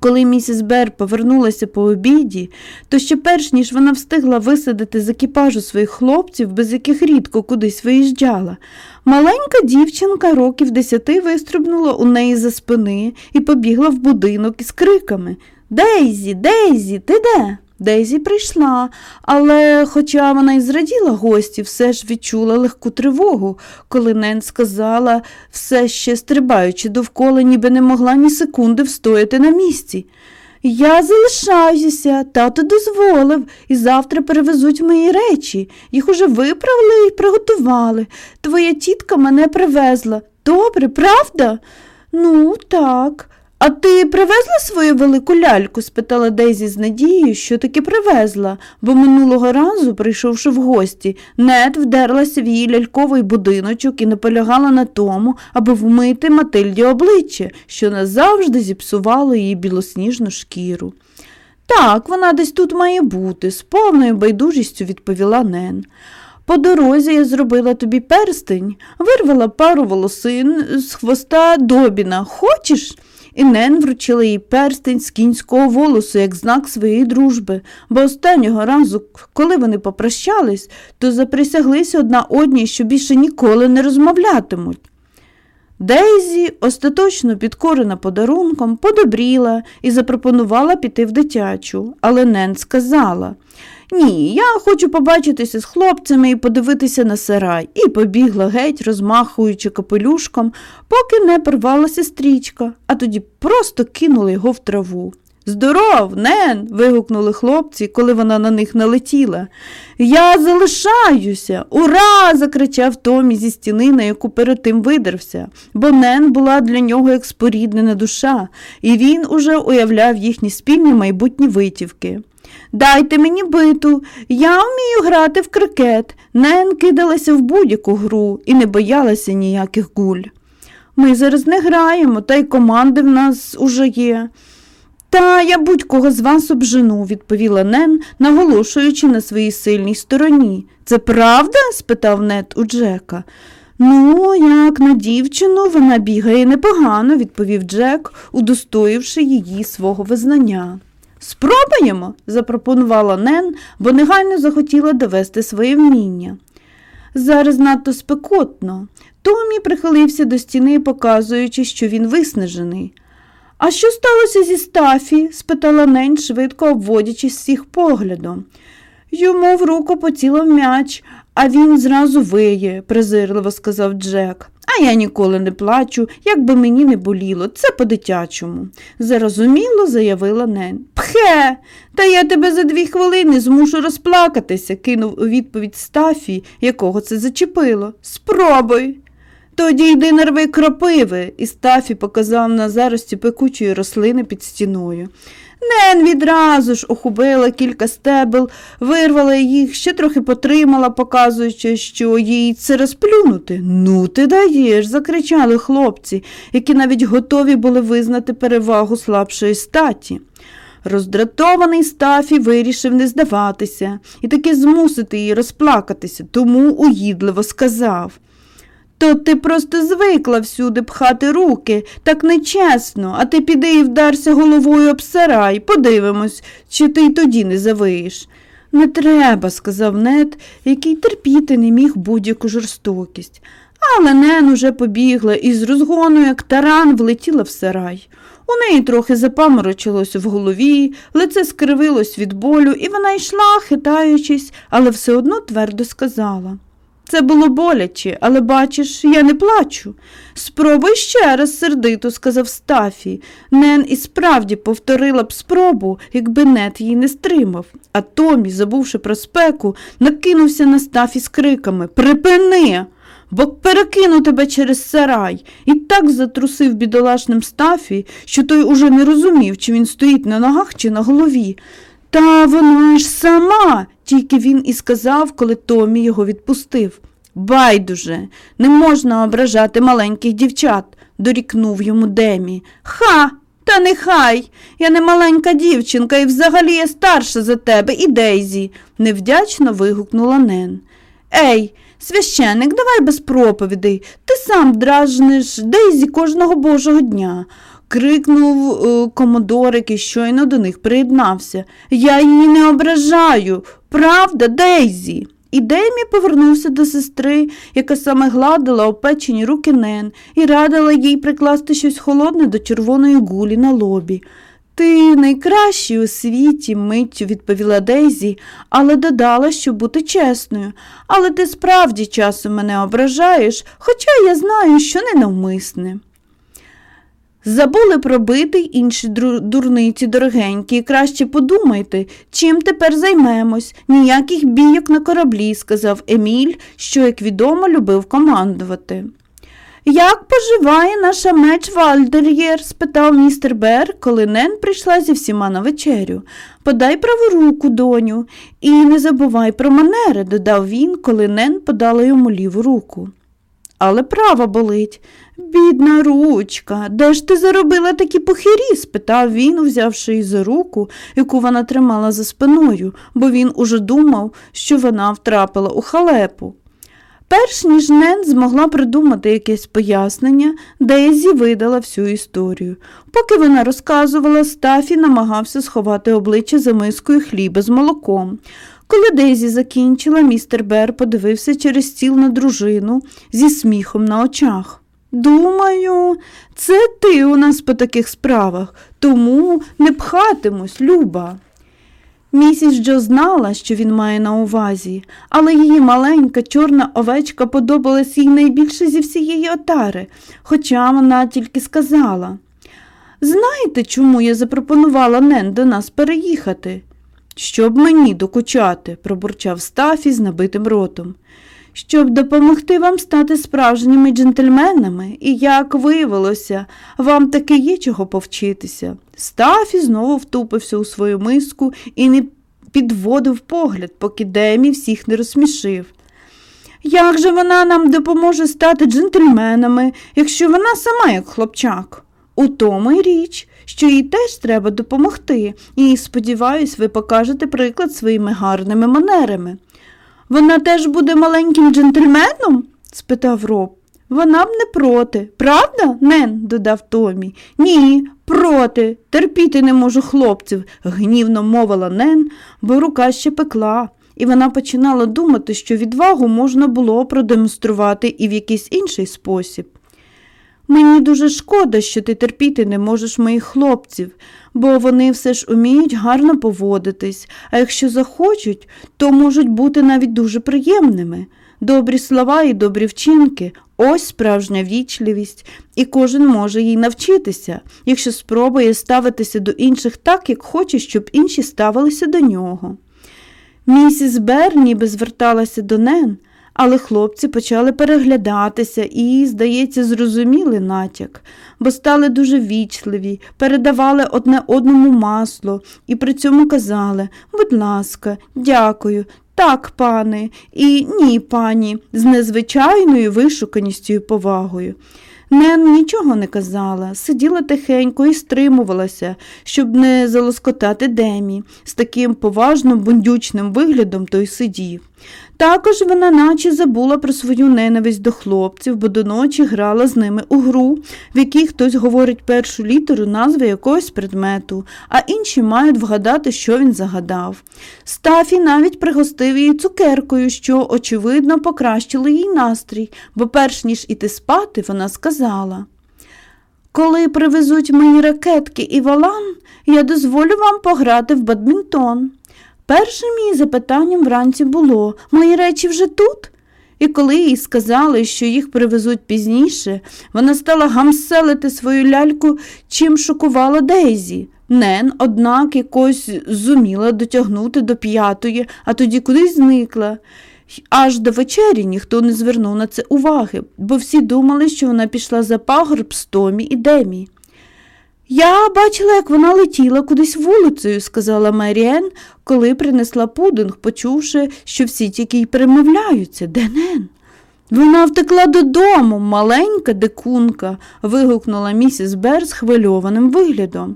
Коли місіс Бер повернулася по обіді, то ще перш ніж вона встигла висадити з екіпажу своїх хлопців, без яких рідко кудись виїжджала, маленька дівчинка років десяти вистрибнула у неї за спини і побігла в будинок із криками Дейзі, Дейзі, ти де? Дейзі прийшла, але, хоча вона й зраділа гості, все ж відчула легку тривогу, коли Нен сказала, все ще стрибаючи довкола, ніби не могла ні секунди встояти на місці. Я залишаюся, тато дозволив, і завтра перевезуть мої речі. Їх уже виправили і приготували. Твоя тітка мене привезла. Добре, правда? Ну, так. А ти привезла свою велику ляльку? спитала Дейзі з надією, що таки привезла, бо минулого разу, прийшовши в гості, нет вдерлася в її ляльковий будиночок і наполягала на тому, аби вмити Матильді обличчя, що назавжди зіпсувало її білосніжну шкіру. Так, вона десь тут має бути, з повною байдужістю відповіла Нен. По дорозі я зробила тобі перстень, вирвала пару волосин з хвоста добіна. Хочеш? І Нен вручила їй перстень з кінського волосу як знак своєї дружби, бо останнього разу, коли вони попрощались, то заприсяглися одна одній, що більше ніколи не розмовлятимуть. Дейзі, остаточно підкорена подарунком, подобріла і запропонувала піти в дитячу, але Нен сказала ні, я хочу побачитися з хлопцями і подивитися на сарай, і побігла геть, розмахуючи капелюшком, поки не порвалася стрічка, а тоді просто кинули його в траву. Здоров, нен. вигукнули хлопці, коли вона на них налетіла. Я залишаюся. Ура! закричав Томі зі стіни, на яку перед тим видервся, бо Нен була для нього як споріднена душа, і він уже уявляв їхні спільні майбутні витівки. Дайте мені биту, я вмію грати в крикет. Нен кидалася в будь-яку гру і не боялася ніяких гуль. Ми зараз не граємо, та й команди в нас уже є. Та я будь-кого з вас обжену, відповіла Нен, наголошуючи на своїй сильній стороні. Це правда? спитав Нет у Джека. Ну, як на дівчину, вона бігає непогано, відповів Джек, удостоївши її свого визнання. Спробуємо, запропонувала Нен, бо негайно захотіла довести своє вміння. Зараз надто спекотно. Томі прихилився до стіни, показуючи, що він виснажений. А що сталося зі Стафі? спитала Нен, швидко обводячись всіх поглядом. Йому в руку поцілив м'яч, а він зразу виє, презирливо сказав Джек. А я ніколи не плачу, як би мені не боліло, це по-дитячому, зарозуміло заявила Нен. Пхе, та я тебе за дві хвилини змушу розплакатися, кинув у відповідь Стафі, якого це зачепило. Спробуй. Тоді йди нарви кропиви, і Стафі показав на зарості пекучої рослини під стіною. Нен відразу ж охубила кілька стебел, вирвала їх, ще трохи потримала, показуючи, що їй це розплюнути. Ну, ти даєш, закричали хлопці, які навіть готові були визнати перевагу слабшої статі. Роздратований Стафі вирішив не здаватися і таки змусити її розплакатися, тому уїдливо сказав. То ти просто звикла всюди пхати руки, так нечесно, а ти піди і вдарся головою об сарай, подивимось, чи ти й тоді не завиєш. Не треба, сказав Нед, який терпіти не міг будь-яку жорстокість. Але Нен уже побігла і з розгону, як таран, влетіла в сарай. У неї трохи запаморочилось в голові, лице скривилось від болю, і вона йшла, хитаючись, але все одно твердо сказала. Це було боляче, але бачиш, я не плачу. Спробуй ще раз сердито, сказав Стафі. Нен і справді повторила б спробу, якби нет її не стримав. А Томі, забувши про спеку, накинувся на Стафі з криками Припини! Бо перекину тебе через сарай, і так затрусив бідолашним Стафі, що той уже не розумів, чи він стоїть на ногах, чи на голові. Та вона ж сама, тільки він і сказав, коли Томі його відпустив. Байдуже, не можна ображати маленьких дівчат, дорікнув йому Демі. Ха, та нехай. Я не маленька дівчинка і взагалі я старша за тебе і Дейзі, невдячно вигукнула Нен. Ей, священник, давай без проповідей. Ти сам дражниш Дейзі кожного божого дня. Крикнув е, комодор, який щойно до них приєднався. Я її не ображаю. Правда, Дейзі? І Демі повернувся до сестри, яка саме гладила опечені руки Нен, і радила їй прикласти щось холодне до червоної гулі на лобі. Ти найкращий у світі, миттю відповіла Дейзі, але додала, щоб бути чесною. Але ти справді часом мене ображаєш, хоча я знаю, що ненавмисне. Забули про битий інші дурниці дорогенькі, краще подумайте, чим тепер займемось. Ніяких бійок на кораблі, сказав Еміль, що, як відомо, любив командувати. Як поживає наша меч Вальдер'єр? спитав містер Бер, коли Нен прийшла зі всіма на вечерю. Подай праву руку, доню, і не забувай про манери, додав він, коли Нен подала йому ліву руку. Але права болить. Бідна ручка, де ж ти заробила такі похирі? спитав він, взявши її за руку, яку вона тримала за спиною, бо він уже думав, що вона втрапила у халепу. Перш ніж Нен змогла придумати якесь пояснення, Дейзі видала всю історію. Поки вона розказувала, Стафі намагався сховати обличчя за мискою хліба з молоком. Коли Дейзі закінчила, містер Бер подивився через стіл на дружину зі сміхом на очах. Думаю, це ти у нас по таких справах, тому не пхатимусь, Люба. Місіс Джо знала, що він має на увазі, але її маленька чорна овечка подобалась їй найбільше зі всієї отари, хоча вона тільки сказала. Знаєте, чому я запропонувала Нен до нас переїхати? Щоб мені докучати, пробурчав Стафі з набитим ротом щоб допомогти вам стати справжніми джентльменами, і, як виявилося, вам таки є чого повчитися. Стафі знову втупився у свою миску і не підводив погляд, поки Демі всіх не розсмішив. Як же вона нам допоможе стати джентльменами, якщо вона сама як хлопчак? У тому й річ, що їй теж треба допомогти, і, сподіваюсь, ви покажете приклад своїми гарними манерами. Вона теж буде маленьким джентльменом? спитав Роб. Вона б не проти. Правда, Нен? додав Томі. Ні, проти. Терпіти не можу хлопців, гнівно мовила Нен, бо рука ще пекла, і вона починала думати, що відвагу можна було продемонструвати і в якийсь інший спосіб. Мені дуже шкода, що ти терпіти не можеш моїх хлопців, бо вони все ж уміють гарно поводитись, а якщо захочуть, то можуть бути навіть дуже приємними. Добрі слова і добрі вчинки ось справжня вічливість, і кожен може їй навчитися, якщо спробує ставитися до інших так, як хоче, щоб інші ставилися до нього. Місіс Бер ніби зверталася до Нен, Але хлопці почали переглядатися і, здається, зрозуміли натяк, бо стали дуже вічливі, передавали одне одному масло і при цьому казали будь ласка, дякую, так, пане, і ні, пані, з незвичайною вишуканістю і повагою. Нен нічого не казала, сиділа тихенько і стримувалася, щоб не залоскотати Демі. З таким поважним бундючним виглядом той сидів. Також вона наче забула про свою ненависть до хлопців, бо до ночі грала з ними у гру, в якій хтось говорить першу літеру назви якогось предмету, а інші мають вгадати, що він загадав. Стафі навіть пригостив її цукеркою, що, очевидно, покращило їй настрій, бо перш ніж іти спати, вона сказала. Коли привезуть мої ракетки і валан, я дозволю вам пограти в бадмінтон. Першим її запитанням вранці було мої речі вже тут? І коли їй сказали, що їх привезуть пізніше, вона стала гамселити свою ляльку, чим шокувала Дейзі. Нен, однак, якось зуміла дотягнути до п'ятої, а тоді кудись зникла. Аж до вечері ніхто не звернув на це уваги, бо всі думали, що вона пішла за пагорб з Томі і Демі. Я бачила, як вона летіла кудись вулицею, сказала Маріен, коли принесла пудинг, почувши, що всі тільки й перемовляються. Де Нен? Вона втекла додому, маленька дикунка, вигукнула місіс Бер з хвильованим виглядом.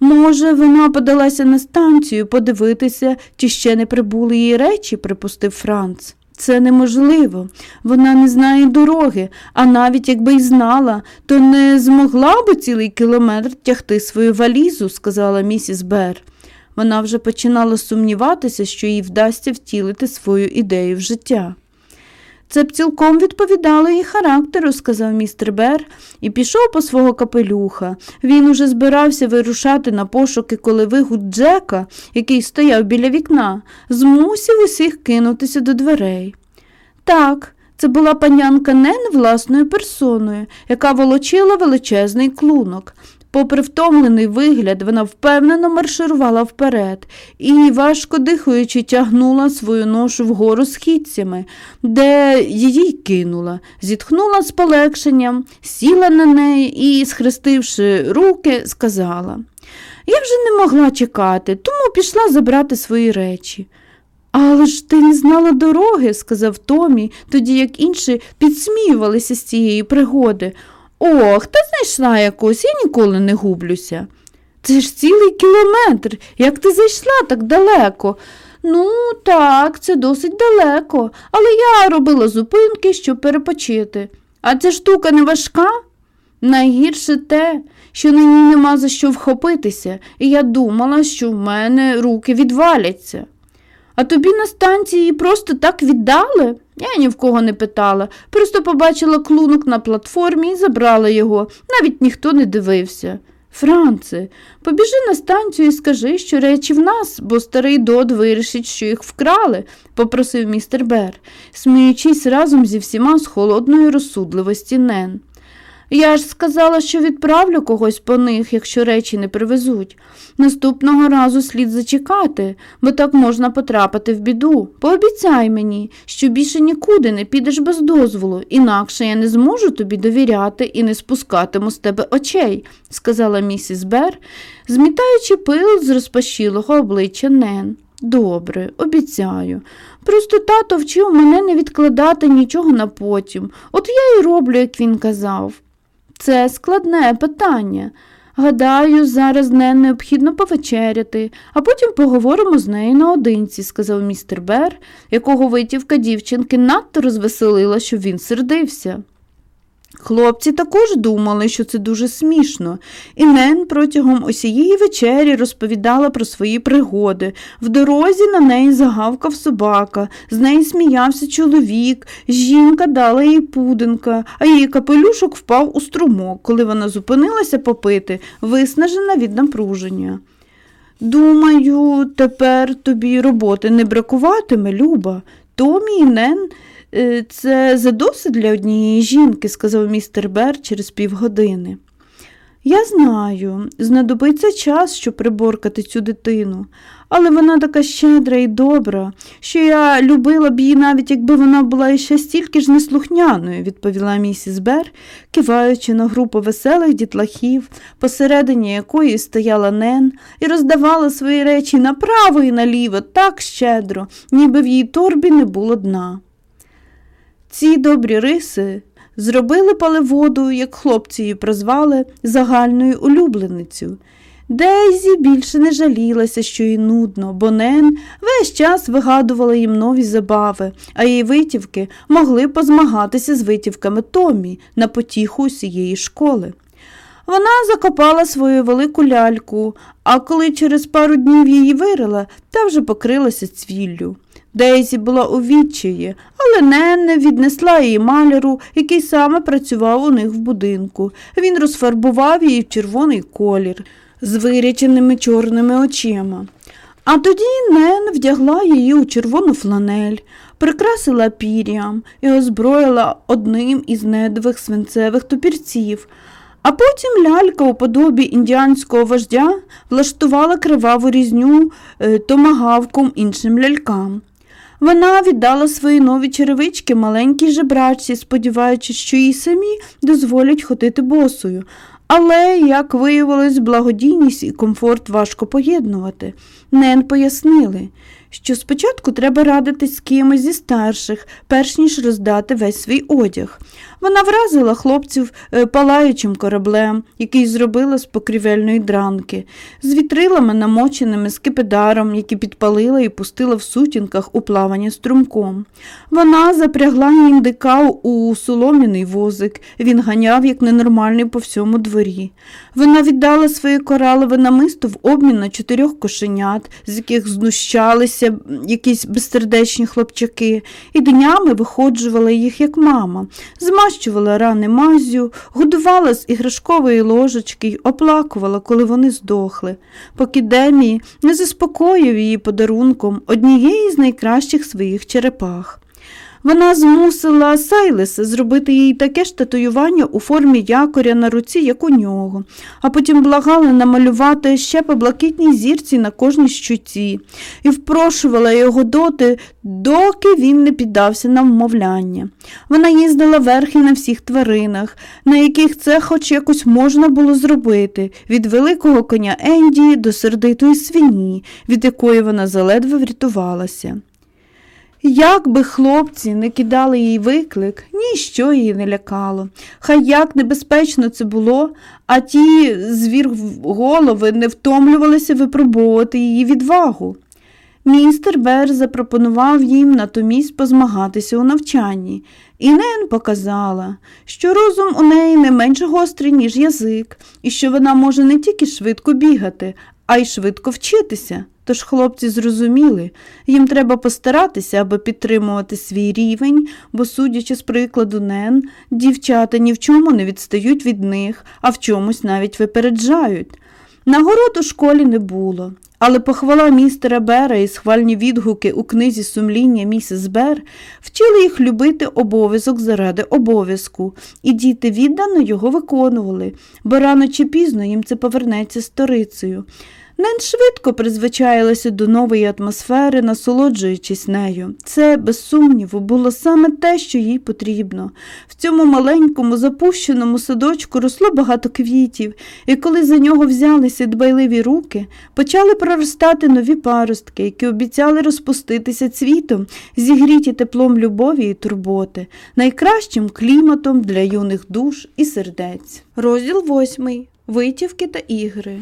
Може, вона подалася на станцію подивитися, чи ще не прибули її речі, припустив Франц. Це неможливо. Вона не знає дороги, а навіть якби й знала, то не змогла би цілий кілометр тягти свою валізу, сказала місіс Бер. Вона вже починала сумніватися, що їй вдасться втілити свою ідею в життя. Це б цілком відповідало її характеру, сказав містер Бер, і пішов по свого капелюха. Він уже збирався вирушати на пошуки, коли вигуд Джека, який стояв біля вікна, змусив усіх кинутися до дверей. Так, це була панянка Нен власною персоною, яка волочила величезний клунок. Попри втомлений вигляд, вона впевнено марширувала вперед і, важко дихаючи, тягнула свою ношу вгору східцями, де її кинула, зітхнула з полегшенням, сіла на неї і, схрестивши руки, сказала Я вже не могла чекати, тому пішла забрати свої речі. Але ж ти не знала дороги, сказав Томі, тоді як інші підсміювалися з цієї пригоди. Ох, та знайшла якусь, я ніколи не гублюся. Це ж цілий кілометр. Як ти зайшла так далеко? Ну, так, це досить далеко, але я робила зупинки, щоб перепочити. А ця штука не важка? Найгірше те, що на ній нема за що вхопитися, і я думала, що в мене руки відваляться. А тобі на станції просто так віддали? Я ні в кого не питала, просто побачила клунок на платформі і забрала його, навіть ніхто не дивився. Франце, побіжи на станцію і скажи, що речі в нас, бо старий Дод вирішить, що їх вкрали, попросив містер Бер, сміючись разом зі всіма з холодної розсудливості Нен. Я ж сказала, що відправлю когось по них, якщо речі не привезуть. Наступного разу слід зачекати, бо так можна потрапити в біду. Пообіцяй мені, що більше нікуди не підеш без дозволу, інакше я не зможу тобі довіряти і не спускатиму з тебе очей, сказала місіс Бер, змітаючи пил з розпашілого обличчя Нен. Добре, обіцяю. Просто тато вчив мене не відкладати нічого на потім. От я й роблю, як він казав. Це складне питання. Гадаю, зараз не необхідно повечеряти, а потім поговоримо з нею наодинці, сказав містер Бер, якого витівка дівчинки надто розвеселила, що він сердився. Хлопці також думали, що це дуже смішно, і Нен протягом усієї вечері розповідала про свої пригоди. В дорозі на неї загавкав собака, з неї сміявся чоловік, жінка дала їй пудинка, а її капелюшок впав у струмок, коли вона зупинилася попити, виснажена від напруження. Думаю, тепер тобі роботи не бракуватиме, Люба. Томі і Нен це задосить для однієї жінки, сказав містер Бер через півгодини. Я знаю, знадобиться час, щоб приборкати цю дитину, але вона така щедра і добра, що я любила б її навіть якби вона була іще стільки ж неслухняною, відповіла місіс Бер, киваючи на групу веселих дітлахів, посередині якої стояла Нен і роздавала свої речі направо і наліво так щедро, ніби в її торбі не було дна. Ці добрі риси зробили паливоду, як хлопці її прозвали, загальною улюбленицю. Дейзі більше не жалілася, що їй нудно, бо Нен весь час вигадувала їм нові забави, а її витівки могли позмагатися з витівками Томі на потіху усієї школи. Вона закопала свою велику ляльку, а коли через пару днів її вирила, та вже покрилася цвіллю. Дейзі була у відчаї, але Ненне віднесла її маляру, який саме працював у них в будинку. Він розфарбував її в червоний колір з виряченими чорними очима. А тоді Нен вдягла її у червону фланель, прикрасила пір'ям і озброїла одним із недових свинцевих топірців. А потім лялька у подобі індіанського вождя влаштувала криваву різню е, томагавком іншим лялькам. Вона віддала свої нові черевички маленькій жебрачці, сподіваючись, що їй самі дозволять ходити босою. Але, як виявилось, благодійність і комфорт важко поєднувати. Нен пояснили, що спочатку треба радитись з кимось зі старших, перш ніж роздати весь свій одяг. Вона вразила хлопців е, палаючим кораблем, який зробила з покрівельної дранки, з вітрилами, намоченими скипидаром, які підпалила і пустила в сутінках у плавання струмком. Вона запрягла індика у солом'яний возик, він ганяв, як ненормальний по всьому дворі. Вона віддала своє коралове намисто в обмін на чотирьох кошенят, з яких знущалися якісь безсердечні хлопчаки, і днями виходжувала їх, як мама змащувала рани мазю, годувала з іграшкової ложечки й оплакувала, коли вони здохли, поки Демі не заспокоїв її подарунком однієї з найкращих своїх черепах. Вона змусила Сайлеса зробити їй таке ж татуювання у формі якоря на руці, як у нього, а потім благала намалювати ще по блакитній зірці на кожній щуці і впрошувала його доти, доки він не піддався на вмовляння. Вона їздила верхи на всіх тваринах, на яких це хоч якось можна було зробити, від великого коня Енді до сердитої свині, від якої вона заледве врятувалася. Як би хлопці не кидали їй виклик, ніщо її не лякало. Хай як небезпечно це було, а ті звір голови не втомлювалися випробовувати її відвагу. Містер Бер запропонував їм натомість позмагатися у навчанні, і Нен показала, що розум у неї не менш гострий, ніж язик, і що вона може не тільки швидко бігати, а й швидко вчитися. Тож хлопці зрозуміли, їм треба постаратися, аби підтримувати свій рівень, бо, судячи з прикладу Нен, дівчата ні в чому не відстають від них, а в чомусь навіть випереджають. Нагород у школі не було, але похвала містера Бера і схвальні відгуки у книзі сумління місіс Бер вчили їх любити обов'язок заради обов'язку, і діти віддано його виконували, бо рано чи пізно їм це повернеться сторицею. Нен швидко призвичаїлася до нової атмосфери, насолоджуючись нею. Це, без сумніву, було саме те, що їй потрібно. В цьому маленькому запущеному садочку росло багато квітів, і коли за нього взялися дбайливі руки, почали проростати нові паростки, які обіцяли розпуститися цвітом, зігріті теплом любові і турботи, найкращим кліматом для юних душ і сердець. Розділ восьмий. Витівки та ігри.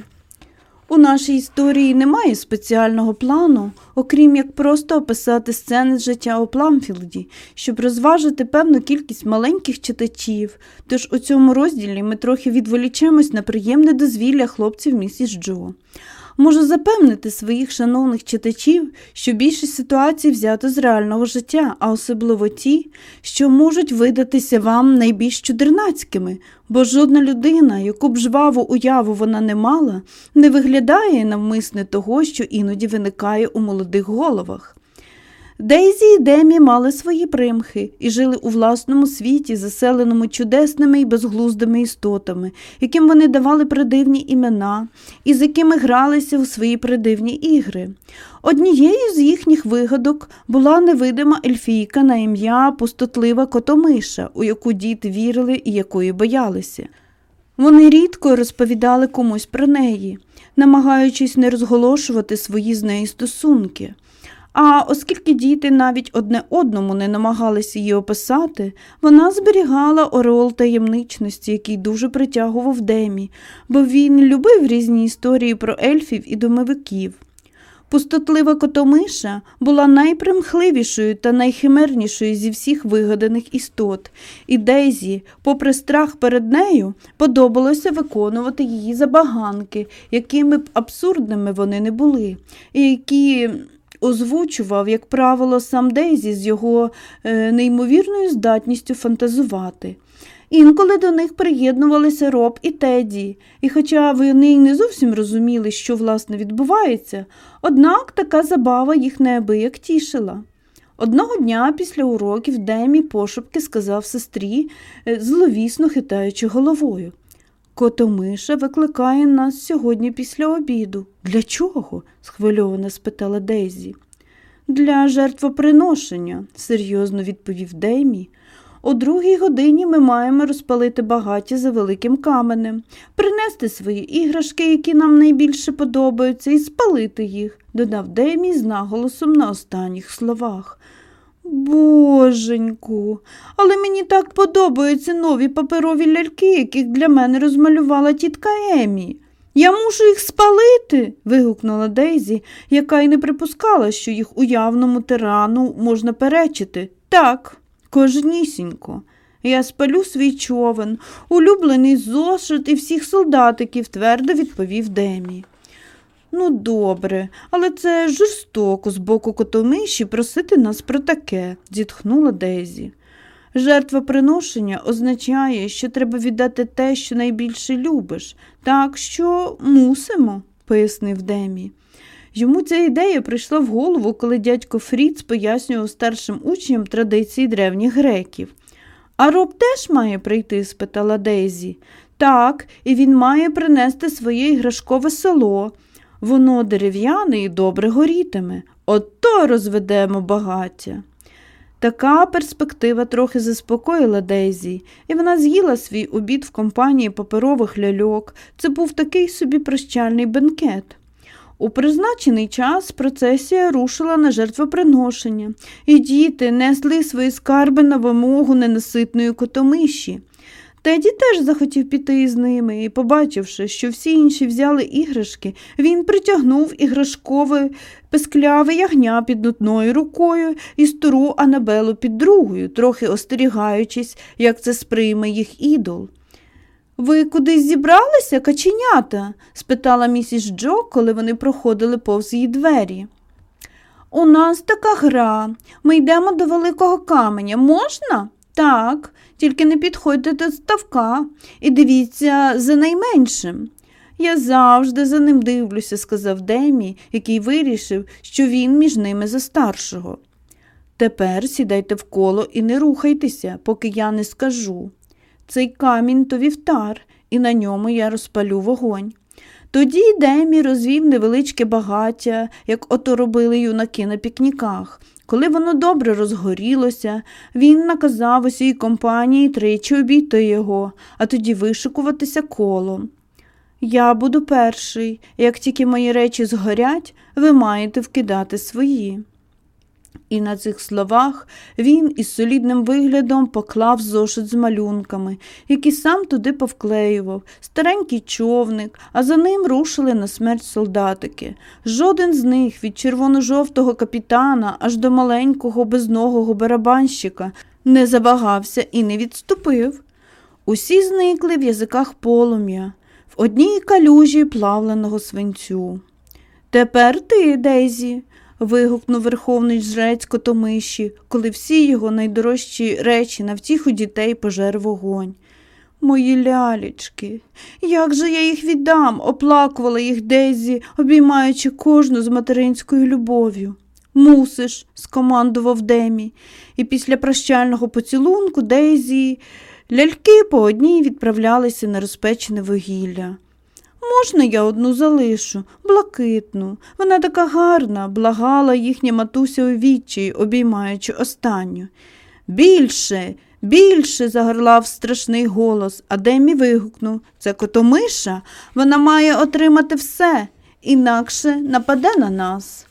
У нашій історії немає спеціального плану, окрім як просто описати сцени з життя у Пламфілді, щоб розважити певну кількість маленьких читачів. Тож у цьому розділі ми трохи відволічемось на приємне дозвілля хлопців місіс Джо. Можу запевнити своїх шановних читачів, що більшість ситуацій взято з реального життя, а особливо ті, що можуть видатися вам найбільш чудернацькими, бо жодна людина, яку б жваву уяву вона не мала, не виглядає навмисне того, що іноді виникає у молодих головах. Дейзі і Демі мали свої примхи і жили у власному світі, заселеному чудесними і безглуздими істотами, яким вони давали придивні імена і з якими гралися у свої придивні ігри. Однією з їхніх вигадок була невидима ельфійка на ім'я пустотлива котомиша, у яку діти вірили і якої боялися. Вони рідко розповідали комусь про неї, намагаючись не розголошувати свої з нею стосунки. А оскільки діти навіть одне одному не намагалися її описати, вона зберігала ореол таємничності, який дуже притягував Демі, бо він любив різні історії про ельфів і домовиків. Пустотлива котомиша була найпримхливішою та найхимернішою зі всіх вигаданих істот, і Дейзі, попри страх перед нею, подобалося виконувати її забаганки, якими б абсурдними вони не були, і які озвучував, як правило, сам Дейзі з його е, неймовірною здатністю фантазувати. Інколи до них приєднувалися Роб і Теді, і хоча вони й не зовсім розуміли, що власне відбувається, однак така забава їх неабияк тішила. Одного дня після уроків Демі пошепки сказав сестрі, е, зловісно хитаючи головою. Котомиша викликає нас сьогодні після обіду. Для чого? схвильовано спитала Дейзі. Для жертвоприношення, серйозно відповів Деймі. О другій годині ми маємо розпалити багаття за великим каменем, принести свої іграшки, які нам найбільше подобаються, і спалити їх, додав Демі з наголосом на останніх словах. Боженьку, але мені так подобаються нові паперові ляльки, яких для мене розмалювала тітка Емі. Я мушу їх спалити. вигукнула Дейзі, яка й не припускала, що їх уявному тирану можна перечити. Так, кожнісінько. Я спалю свій човен, улюблений зошит і всіх солдатиків, твердо відповів Демі. Ну, добре, але це жорстоко з боку котомиші просити нас про таке, зітхнула Дейзі. Жертвоприношення означає, що треба віддати те, що найбільше любиш, так що мусимо, пояснив Демі. Йому ця ідея прийшла в голову, коли дядько Фріц пояснював старшим учням традиції древніх греків. А роб теж має прийти? спитала Дейзі. Так, і він має принести своє іграшкове село. Воно дерев'яне і добре горітиме. Ото розведемо багаття. Така перспектива трохи заспокоїла Дейзі, і вона з'їла свій обід в компанії паперових ляльок. Це був такий собі прощальний бенкет. У призначений час процесія рушила на жертвоприношення, і діти несли свої скарби на вимогу ненаситної котомиші. Теді теж захотів піти із ними і, побачивши, що всі інші взяли іграшки, він притягнув іграшкове пескляве ягня під одною рукою і стару Анабелу під другою, трохи остерігаючись, як це сприйме їх ідол. Ви кудись зібралися, каченята? спитала місіс Джо, коли вони проходили повз її двері. У нас така гра. Ми йдемо до великого каменя. Можна? Так, тільки не підходьте до ставка і дивіться за найменшим. Я завжди за ним дивлюся, сказав Демі, який вирішив, що він між ними за старшого. Тепер сідайте в коло і не рухайтеся, поки я не скажу. Цей камінь то вівтар, і на ньому я розпалю вогонь. Тоді Демі розвів невеличке багаття, як ото робили юнаки на пікніках. Коли воно добре розгорілося, він наказав усій компанії тричі обійти його, а тоді вишикуватися колом. Я буду перший, як тільки мої речі згорять, ви маєте вкидати свої. І на цих словах він із солідним виглядом поклав зошит з малюнками, які сам туди повклеював, старенький човник, а за ним рушили на смерть солдатики. Жоден з них від червоно-жовтого капітана аж до маленького безногого барабанщика не забагався і не відступив. Усі зникли в язиках полум'я, в одній калюжі плавленого свинцю. Тепер ти, Дейзі, вигукнув верховний жрець Котомиші, коли всі його найдорожчі речі на втіху дітей пожер вогонь. Мої лялечки, як же я їх віддам, оплакувала їх Дезі, обіймаючи кожну з материнською любов'ю. Мусиш, скомандував Демі, і після прощального поцілунку Дейзі ляльки по одній відправлялися на розпечене вугілля. Можна я одну залишу, блакитну. Вона така гарна, благала їхня матуся у відчаї, обіймаючи останню. Більше, більше. загорлав страшний голос, а Демі вигукнув Це котомиша, вона має отримати все, інакше нападе на нас.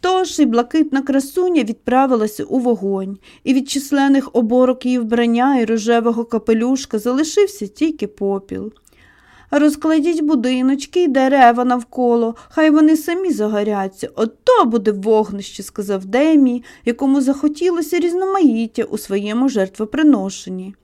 Тож і блакитна красуня відправилася у вогонь, і від численних оборок її вбрання і рожевого капелюшка залишився тільки попіл. Розкладіть будиночки й дерева навколо, хай вони самі загоряться. Ото буде вогнище, сказав Демі, якому захотілося різноманіття у своєму жертвоприношенні.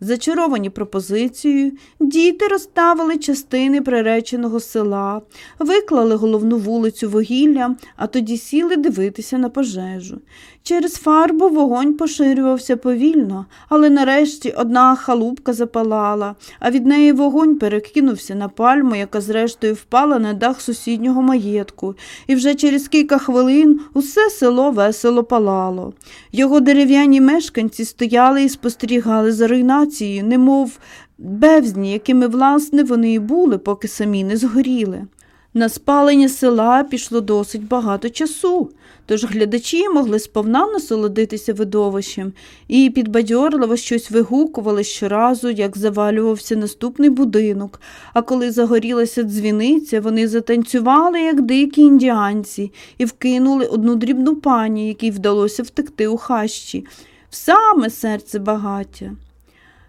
Зачаровані пропозицією, діти розставили частини приреченого села, виклали головну вулицю вугілля, а тоді сіли дивитися на пожежу. Через фарбу вогонь поширювався повільно, але нарешті одна халупка запалала, а від неї вогонь перекинувся на пальму, яка зрештою впала на дах сусіднього маєтку, і вже через кілька хвилин усе село весело палало. Його дерев'яні мешканці стояли і спостерігали за руйнацією, немов бевзні, якими, власне, вони і були, поки самі не згоріли. На спалення села пішло досить багато часу, тож глядачі могли сповна насолодитися видовищем і підбадьорливо щось вигукували щоразу, як завалювався наступний будинок, а коли загорілася дзвіниця, вони затанцювали, як дикі індіанці, і вкинули одну дрібну пані, якій вдалося втекти у хащі, в саме серце багаття.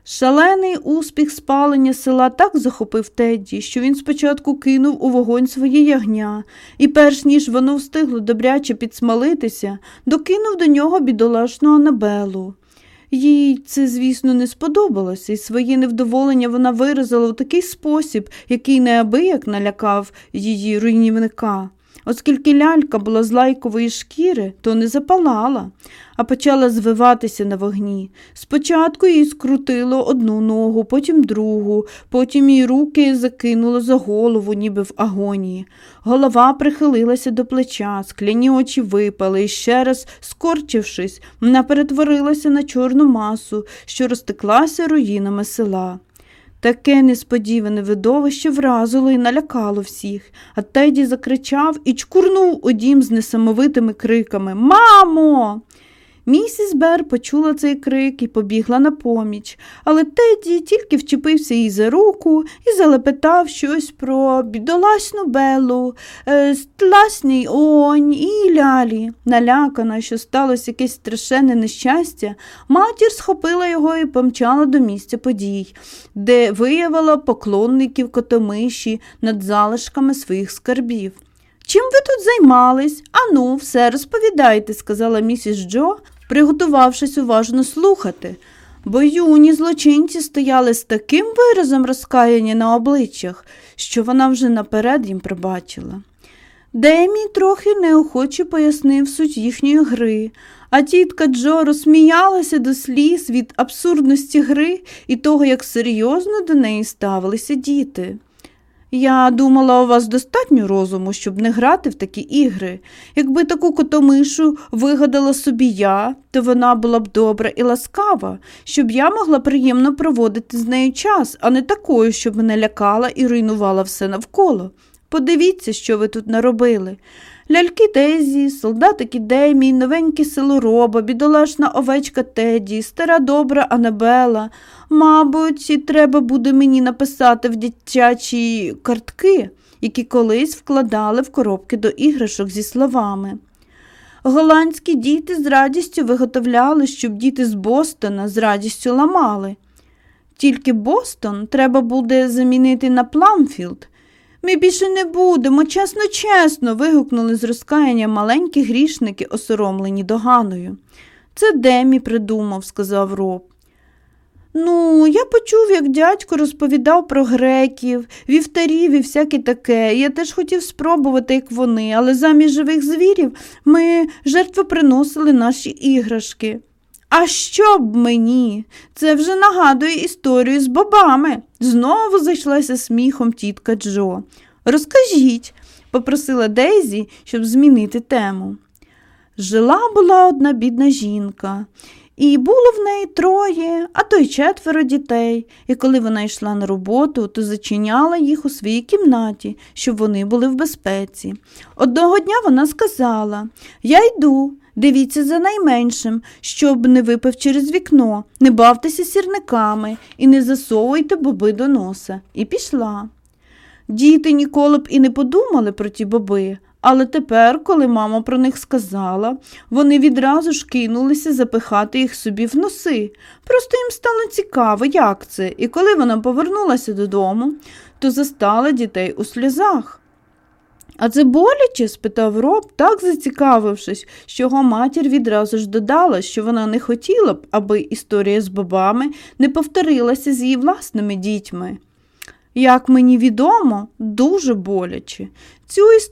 Шалений успіх спалення села так захопив Тедді, що він спочатку кинув у вогонь своє ягня, і, перш ніж воно встигло добряче підсмалитися, докинув до нього бідолашну Анабелу. Їй це, звісно, не сподобалося, і своє невдоволення вона виразила у такий спосіб, який неабияк налякав її руйнівника. Оскільки лялька була з лайкової шкіри, то не запалала, а почала звиватися на вогні. Спочатку їй скрутило одну ногу, потім другу, потім її руки закинуло за голову, ніби в агонії. Голова прихилилася до плеча, скляні очі випали і ще раз, скорчившись, вона перетворилася на чорну масу, що розтеклася руїнами села. Таке несподіване видовище вразило і налякало всіх, а Теді закричав і чкурнув у дім з несамовитими криками Мамо! Місіс Бер почула цей крик і побігла на поміч, але Теді тільки вчепився їй за руку і залепетав щось про бідолашну Белу, е, стласній онь і лялі. Налякана, що сталося якесь страшенне нещастя, матір схопила його і помчала до місця подій, де виявила поклонників котомиші над залишками своїх скарбів. Чим ви тут займались? Ану, все розповідайте, сказала місіс Джо, приготувавшись уважно слухати, бо юні злочинці стояли з таким виразом розкаяння на обличчях, що вона вже наперед їм пробачила. Демі трохи неохоче пояснив суть їхньої гри, а тітка Джо розсміялася до сліз від абсурдності гри і того, як серйозно до неї ставилися діти. Я думала, у вас достатньо розуму, щоб не грати в такі ігри. Якби таку котомишу вигадала собі я, то вона була б добра і ласкава, щоб я могла приємно проводити з нею час, а не такою, щоб мене лякала і руйнувала все навколо. Подивіться, що ви тут наробили. Ляльки Дезі, солдатики Демі, новенькі селороба, бідолашна овечка Теді, стара добра Анабела. Мабуть, треба буде мені написати в дитячі картки, які колись вкладали в коробки до іграшок зі словами. Голландські діти з радістю виготовляли, щоб діти з Бостона з радістю ламали. Тільки Бостон треба буде замінити на Пламфілд. Ми більше не будемо, чесно, чесно. вигукнули з розкаянням маленькі грішники, осоромлені доганою. Це Демі придумав, сказав Роб. Ну, я почув, як дядько розповідав про греків, вівтарів і всяке таке. Я теж хотів спробувати, як вони, але замість живих звірів ми жертвоприносили наші іграшки. А що б мені? Це вже нагадує історію з бобами. Знову зайшлася сміхом тітка Джо. Розкажіть, попросила Дейзі, щоб змінити тему. Жила була одна бідна жінка, і було в неї троє, а то й четверо дітей, і коли вона йшла на роботу, то зачиняла їх у своїй кімнаті, щоб вони були в безпеці. Одного дня вона сказала Я йду, дивіться за найменшим, щоб не випив через вікно, не бавтеся сірниками і не засовуйте боби до носа. І пішла. Діти ніколи б і не подумали про ті боби, але тепер, коли мама про них сказала, вони відразу ж кинулися запихати їх собі в носи. Просто їм стало цікаво, як це, і коли вона повернулася додому, то застала дітей у сльозах. А це боляче? спитав роб, так зацікавившись, що його матір відразу ж додала, що вона не хотіла б, аби історія з бабами не повторилася з її власними дітьми. Як мені відомо, дуже боляче. Цю історію